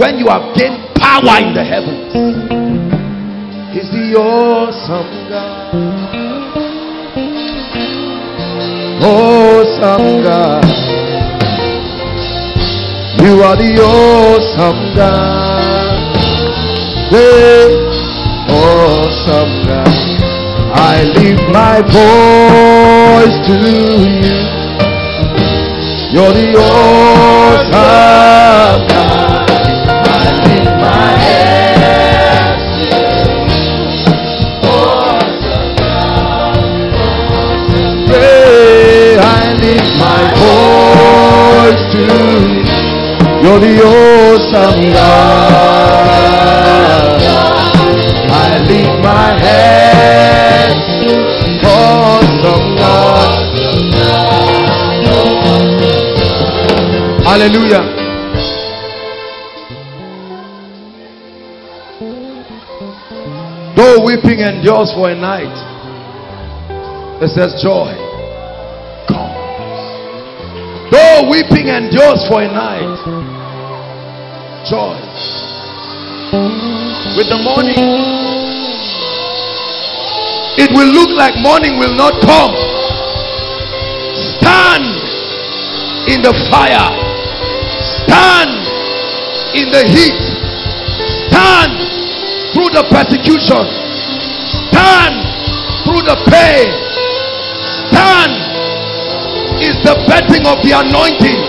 Speaker 3: When you have gained power in the heavens. He's the awesome God. Awesome God. You are the awesome God. Hey, oh, awesome God. I lift my voice to you. You're the awesome God. I lift my hands yo Dios andar. I lift my hands cause of God. Hallelujah. Though weeping endures for a night, it says joy Though weeping endures for a night, joy. With the morning, it will look like morning will not come. Stand in the fire, stand in the heat, stand through the persecution, stand through the pain, stand is the betting of the anointing,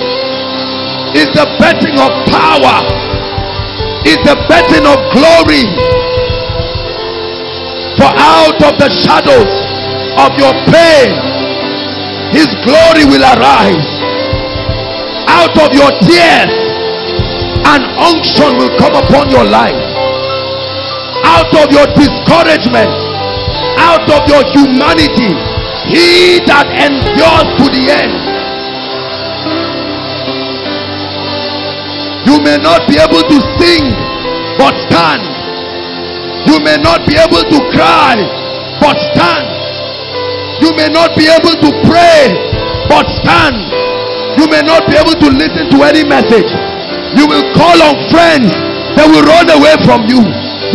Speaker 3: is the betting of power, is the betting of glory. For out of the shadows of your pain, his glory will arise. Out of your tears, an unction will come upon your life out of your discouragement, out of your humanity, he that endures to the end. You may not be able to sing, but stand. You may not be able to cry, but stand. You may not be able to pray, but stand. You may not be able to listen to any message. You will call on friends, that will run away from you.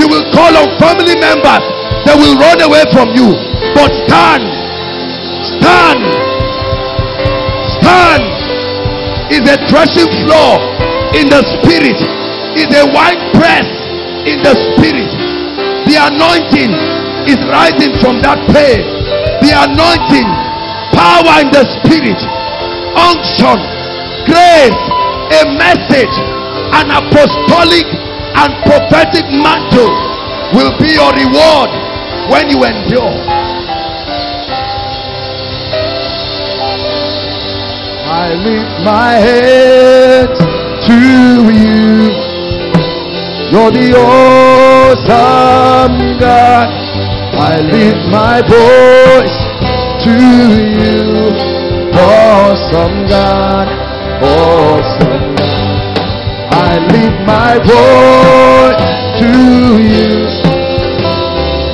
Speaker 3: You will call on family members that will run away from you. But stand, stand, stand. Is a threshing floor in the spirit, is a wine press in the spirit. The anointing is rising from that pain. The anointing, power in the spirit, unction, grace, a message, an apostolic and prophetic mantle will be your reward when you endure. I lift my head to you. You're the awesome God. I lift my voice to you. Awesome God. Awesome God. I lift my voice to you.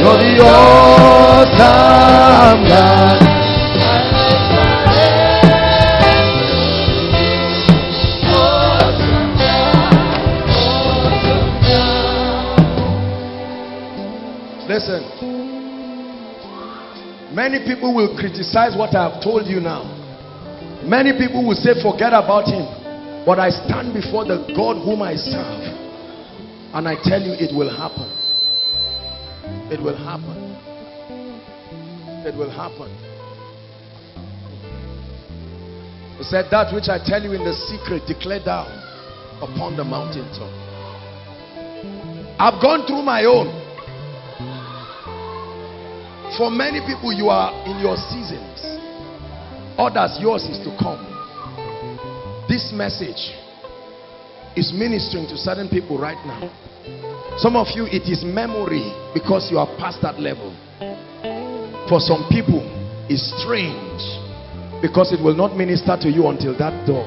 Speaker 3: You're the awesome God. Many people will criticize what I have told you now. Many people will say, forget about him. But I stand before the God whom I serve. And I tell you, it will happen. It will happen. It will happen. He said, That which I tell you in the secret, declare down upon the mountaintop. I've gone through my own. For many people, you are in your seasons. Others, yours is to come. This message is ministering to certain people right now. Some of you, it is memory because you are past that level. For some people, it's strange because it will not minister to you until that door.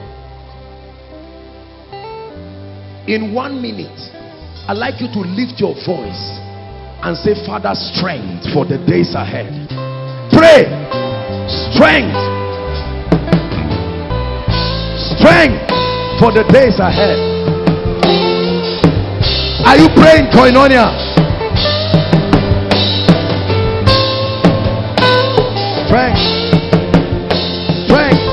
Speaker 3: In one minute, I'd like you to lift your voice and say, Father, strength for the days ahead. Pray, strength strength for the days ahead. Are you praying, Koinonia? Strength. Strength.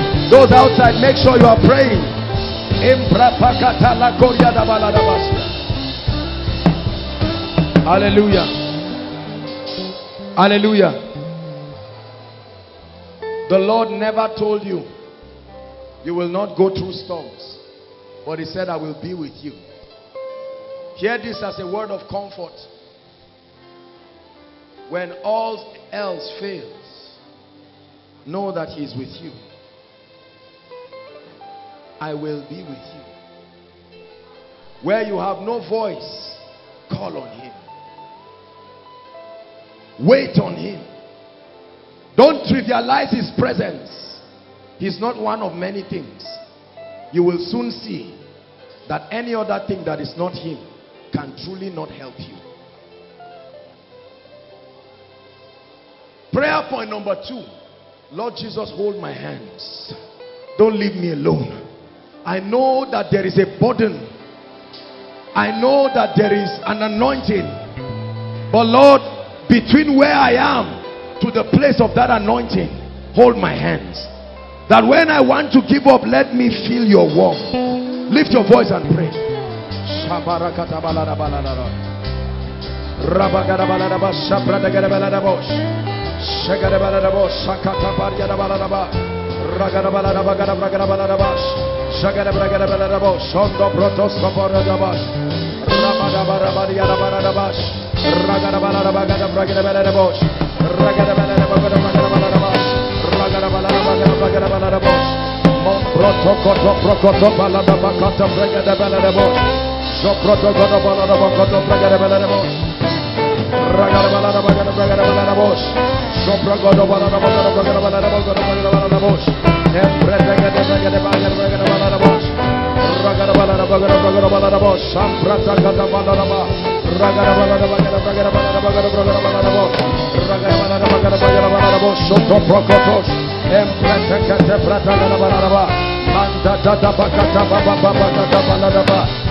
Speaker 3: Those outside, make sure you are praying. Hallelujah. Hallelujah. The Lord never told you you will not go through storms. But he said, I will be with you. Hear this as a word of comfort. When all else fails, know that he is with you. I will be with you. Where you have no voice, call on him. Wait on him. Don't trivialize his presence. He's not one of many things. You will soon see that any other thing that is not him can truly not help you. Prayer point number two. Lord Jesus, hold my hands. Don't leave me alone. I know that there is a burden. I know that there is an anointing. But Lord, between where I am to the place of that anointing, hold my hands. That when I want to give up, let me feel your warmth. Lift your voice and pray. Bela rabo, shondo protos kopora dabash. Rabada barabadi yada baradabash. Ragada bala rabagada bragada bela rabosh. Ragada bela rabagada bragada bela rabash. Ragada bala rabagada bragada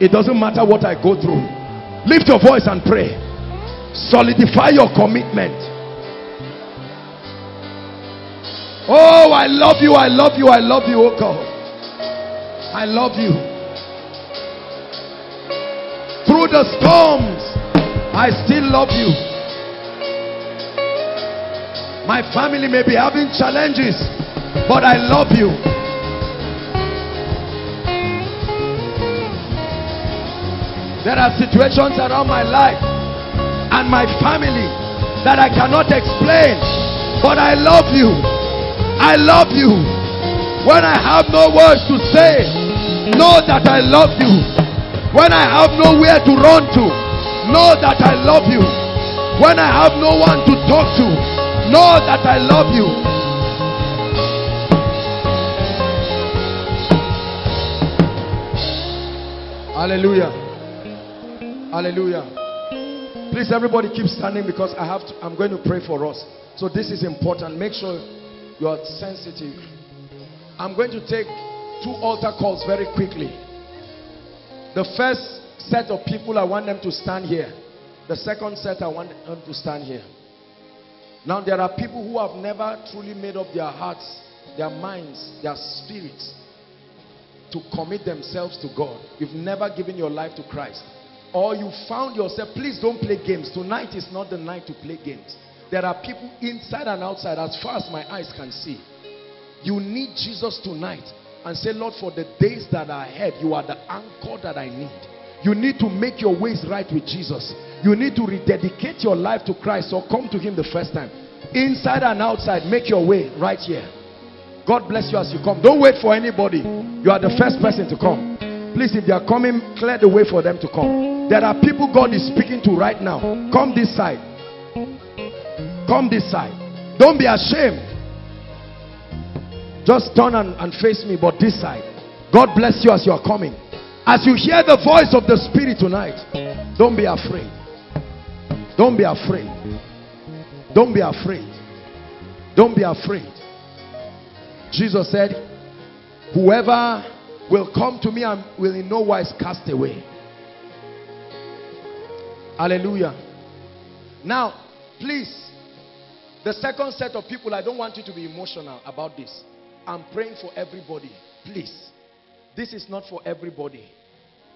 Speaker 3: It doesn't matter what I go through. Lift your voice and pray. Solidify your commitment. Oh, I love you, I love you, I love you, oh God. I love you. Through the storms, I still love you. My family may be having challenges, but I love you. There are situations around my life and my family that I cannot explain. But I love you. I love you. When I have no words to say, know that I love you. When I have nowhere to run to, know that I love you. When I have no one to talk to, know that I love you. Hallelujah. Hallelujah. Please, everybody keep standing because I have to, I'm going to pray for us. So this is important. Make sure you are sensitive. I'm going to take two altar calls very quickly. The first set of people, I want them to stand here. The second set, I want them to stand here. Now, there are people who have never truly made up their hearts, their minds, their spirits to commit themselves to God. You've never given your life to Christ or you found yourself, please don't play games. Tonight is not the night to play games. There are people inside and outside as far as my eyes can see. You need Jesus tonight and say, Lord, for the days that are ahead, you are the anchor that I need. You need to make your ways right with Jesus. You need to rededicate your life to Christ or come to him the first time. Inside and outside, make your way right here. God bless you as you come. Don't wait for anybody. You are the first person to come. Please, if they are coming, clear the way for them to come. There are people God is speaking to right now. Come this side. Come this side. Don't be ashamed. Just turn and, and face me, but this side. God bless you as you are coming. As you hear the voice of the Spirit tonight, don't be afraid. Don't be afraid. Don't be afraid. Don't be afraid. Jesus said, whoever will come to me and will in no wise cast away. Hallelujah. Now, please, the second set of people, I don't want you to be emotional about this. I'm praying for everybody. Please. This is not for everybody.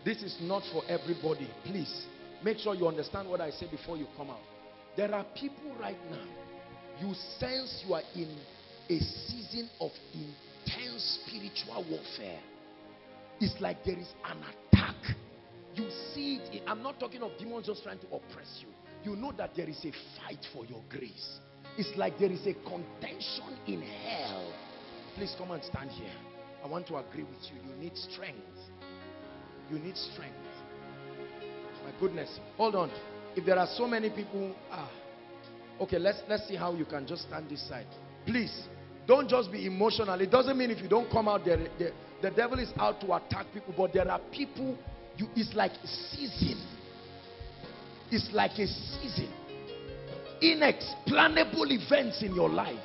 Speaker 3: This is not for everybody. Please, make sure you understand what I say before you come out. There are people right now, you sense you are in a season of intense spiritual warfare. It's like there is an attack. You see it. I'm not talking of demons just trying to oppress you. You know that there is a fight for your grace. It's like there is a contention in hell. Please come and stand here. I want to agree with you. You need strength. You need strength. My goodness. Hold on. If there are so many people, ah, okay, let's let's see how you can just stand this side. Please, don't just be emotional. It doesn't mean if you don't come out there, the, the devil is out to attack people, but there are people, you, it's like a season. It's like a season. Inexplainable events in your life.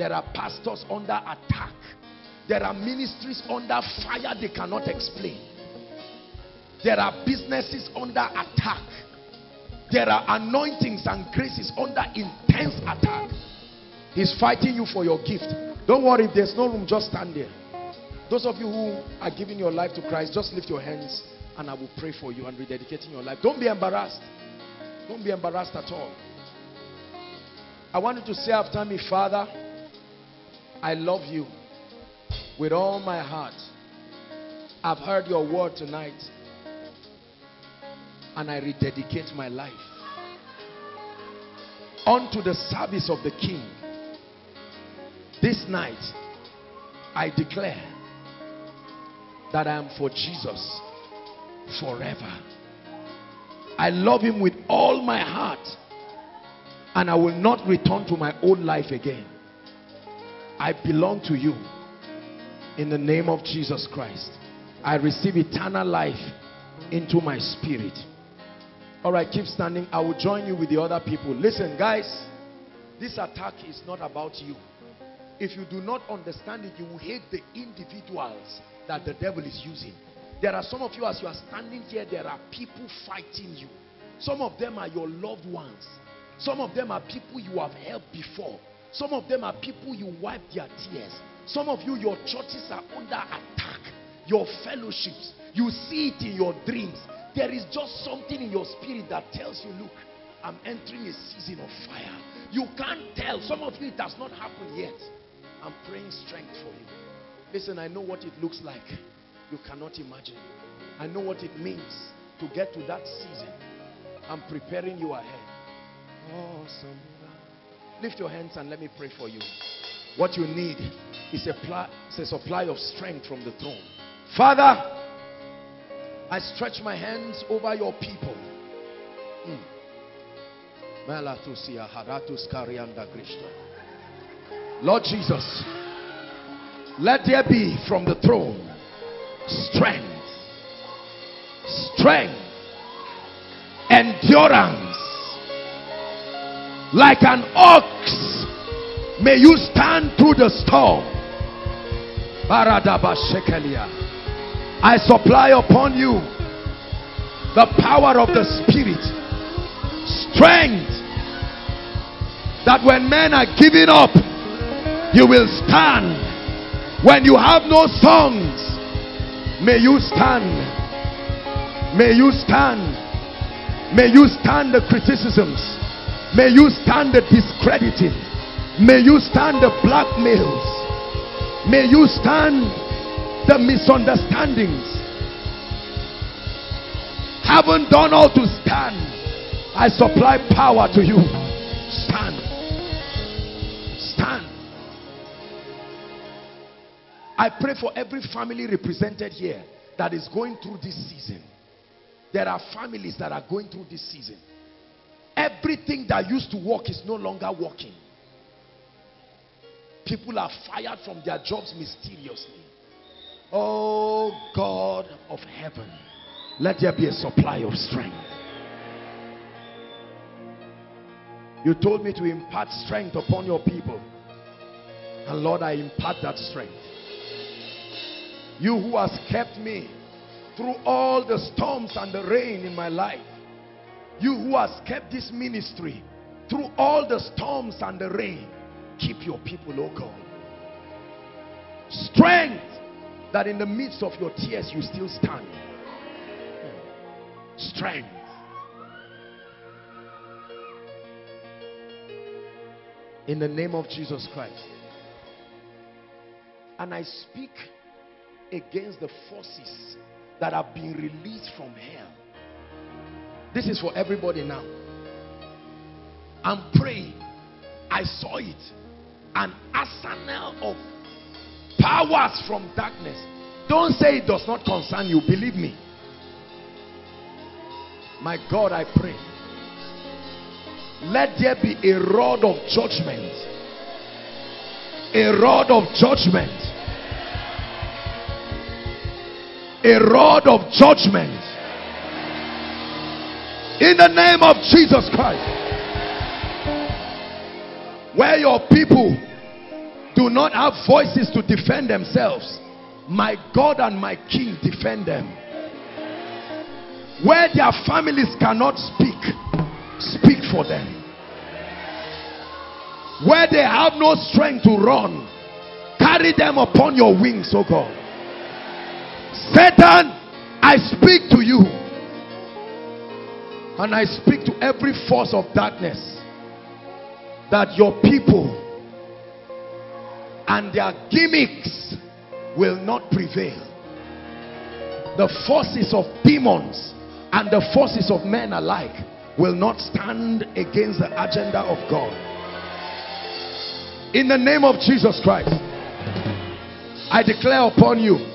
Speaker 3: There are pastors under attack. There are ministries under fire they cannot explain. There are businesses under attack. There are anointings and graces under intense attack. He's fighting you for your gift. Don't worry, if there's no room, just stand there. Those of you who are giving your life to Christ, just lift your hands and I will pray for you and rededicating your life. Don't be embarrassed. Don't be embarrassed at all. I want you to say after me, Father, I love you with all my heart. I've heard your word tonight and I rededicate my life unto the service of the King. This night, I declare that I am for Jesus forever. I love him with all my heart and I will not return to my old life again. I belong to you in the name of Jesus Christ. I receive eternal life into my spirit. All right, keep standing. I will join you with the other people. Listen, guys, this attack is not about you. If you do not understand it, you will hate the individuals that the devil is using. There are some of you, as you are standing here, there are people fighting you. Some of them are your loved ones. Some of them are people you have helped before. Some of them are people you wipe their tears. Some of you, your churches are under attack. Your fellowships, you see it in your dreams. There is just something in your spirit that tells you, look, I'm entering a season of fire. You can't tell. Some of you, it has not happened yet. I'm praying strength for you. Listen, I know what it looks like. You cannot imagine. I know what it means to get to that season. I'm preparing you ahead. Awesome. Lift your hands and let me pray for you. What you need is a, is a supply of strength from the throne. Father, I stretch my hands over your people. Mm. Lord Jesus, let there be from the throne strength, strength, endurance. Like an ox, may you stand through the storm. I supply upon you the power of the Spirit, strength, that when men are giving up, you will stand. When you have no songs, may you stand. May you stand. May you stand the criticisms. May you stand the discrediting. May you stand the blackmails. May you stand the misunderstandings. Haven't done all to stand. I supply power to you. Stand. I pray for every family represented here that is going through this season. There are families that are going through this season. Everything that used to work is no longer working. People are fired from their jobs mysteriously. Oh God of heaven, let there be a supply of strength. You told me to impart strength upon your people. And Lord, I impart that strength. You who has kept me through all the storms and the rain in my life. You who has kept this ministry through all the storms and the rain. Keep your people, oh God. Strength that in the midst of your tears you still stand. Strength. In the name of Jesus Christ. And I speak against the forces that have been released from hell. This is for everybody now. I'm praying. I saw it. An arsenal of powers from darkness. Don't say it does not concern you. Believe me. My God, I pray. Let there be a rod of judgment. A rod of judgment. A rod of judgment. In the name of Jesus Christ. Where your people do not have voices to defend themselves, my God and my King defend them. Where their families cannot speak, speak for them. Where they have no strength to run, carry them upon your wings, oh God. Satan, I speak to you. And I speak to every force of darkness that your people and their gimmicks will not prevail. The forces of demons and the forces of men alike will not stand against the agenda of God. In the name of Jesus Christ, I declare upon you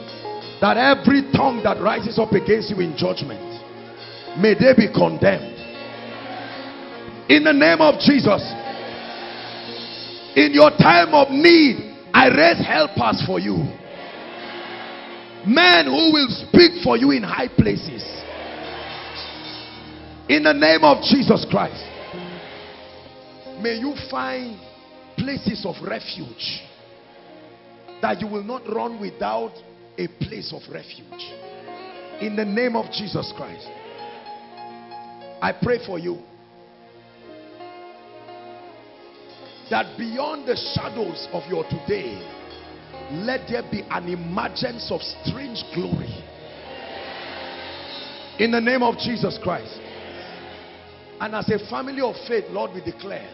Speaker 3: that every tongue that rises up against you in judgment, may they be condemned. In the name of Jesus, in your time of need, I raise helpers for you. Men who will speak for you in high places. In the name of Jesus Christ. May you find places of refuge. That you will not run without a place of refuge. In the name of Jesus Christ. I pray for you. That beyond the shadows of your today, let there be an emergence of strange glory. In the name of Jesus Christ. And as a family of faith, Lord, we declare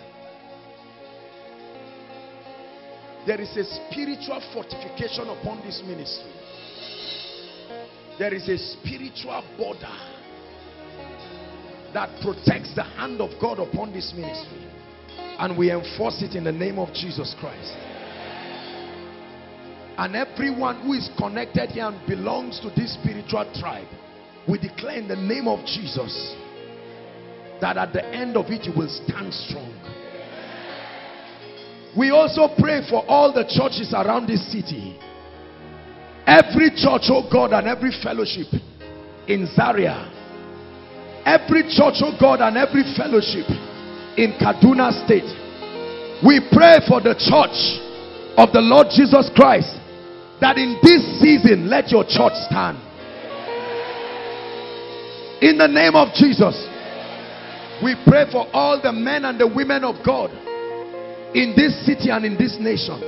Speaker 3: there is a spiritual fortification upon this ministry. There is a spiritual border that protects the hand of God upon this ministry. And we enforce it in the name of Jesus Christ. And everyone who is connected here and belongs to this spiritual tribe, we declare in the name of Jesus that at the end of it you will stand strong. We also pray for all the churches around this city. Every church, oh God, and every fellowship in Zaria. Every church, oh God, and every fellowship in Kaduna State. We pray for the church of the Lord Jesus Christ that in this season let your church stand. In the name of Jesus, we pray for all the men and the women of God in this city and in this nation,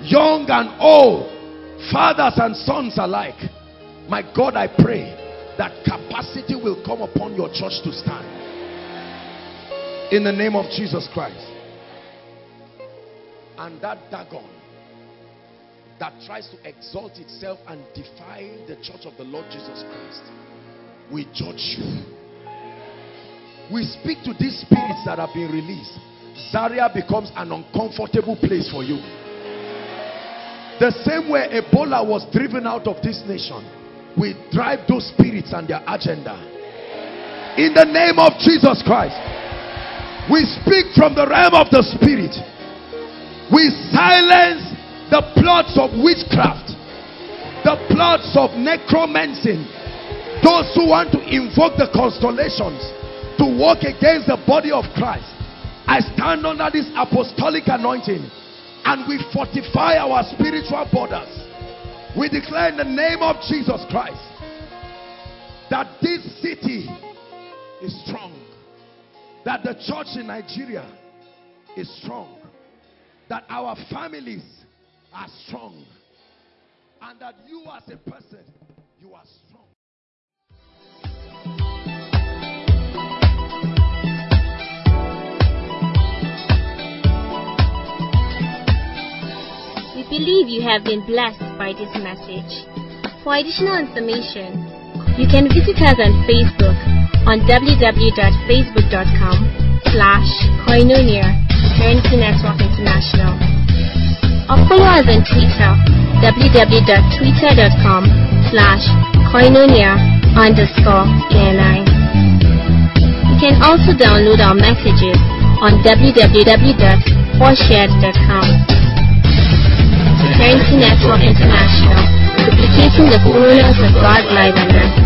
Speaker 3: young and old, fathers and sons alike. My God, I pray that capacity will come upon your church to stand. In the name of Jesus Christ. And that Dagon that tries to exalt itself and defy the church of the Lord Jesus Christ, we judge you. We speak to these spirits that have been released Zaria becomes an uncomfortable place for you. The same way Ebola was driven out of this nation, we drive those spirits and their agenda. In the name of Jesus Christ, we speak from the realm of the spirit. We silence the plots of witchcraft, the plots of necromancy, those who want to invoke the constellations to work against the body of Christ. I stand under this apostolic anointing and we fortify our spiritual borders. We declare in the name of Jesus Christ that this city is strong, that the church in Nigeria is strong, that our families are strong, and that you as a person, you are strong.
Speaker 4: Believe you have been blessed by this message. For additional information, you can visit us on Facebook on www.facebook.com slash koinonia Eternity Network International or follow us on Twitter www.twitter.com slash koinonia underscore ENI. You can also download our messages on www.4shared.com. Eternity Network International, duplicating the fullness of God's life on earth.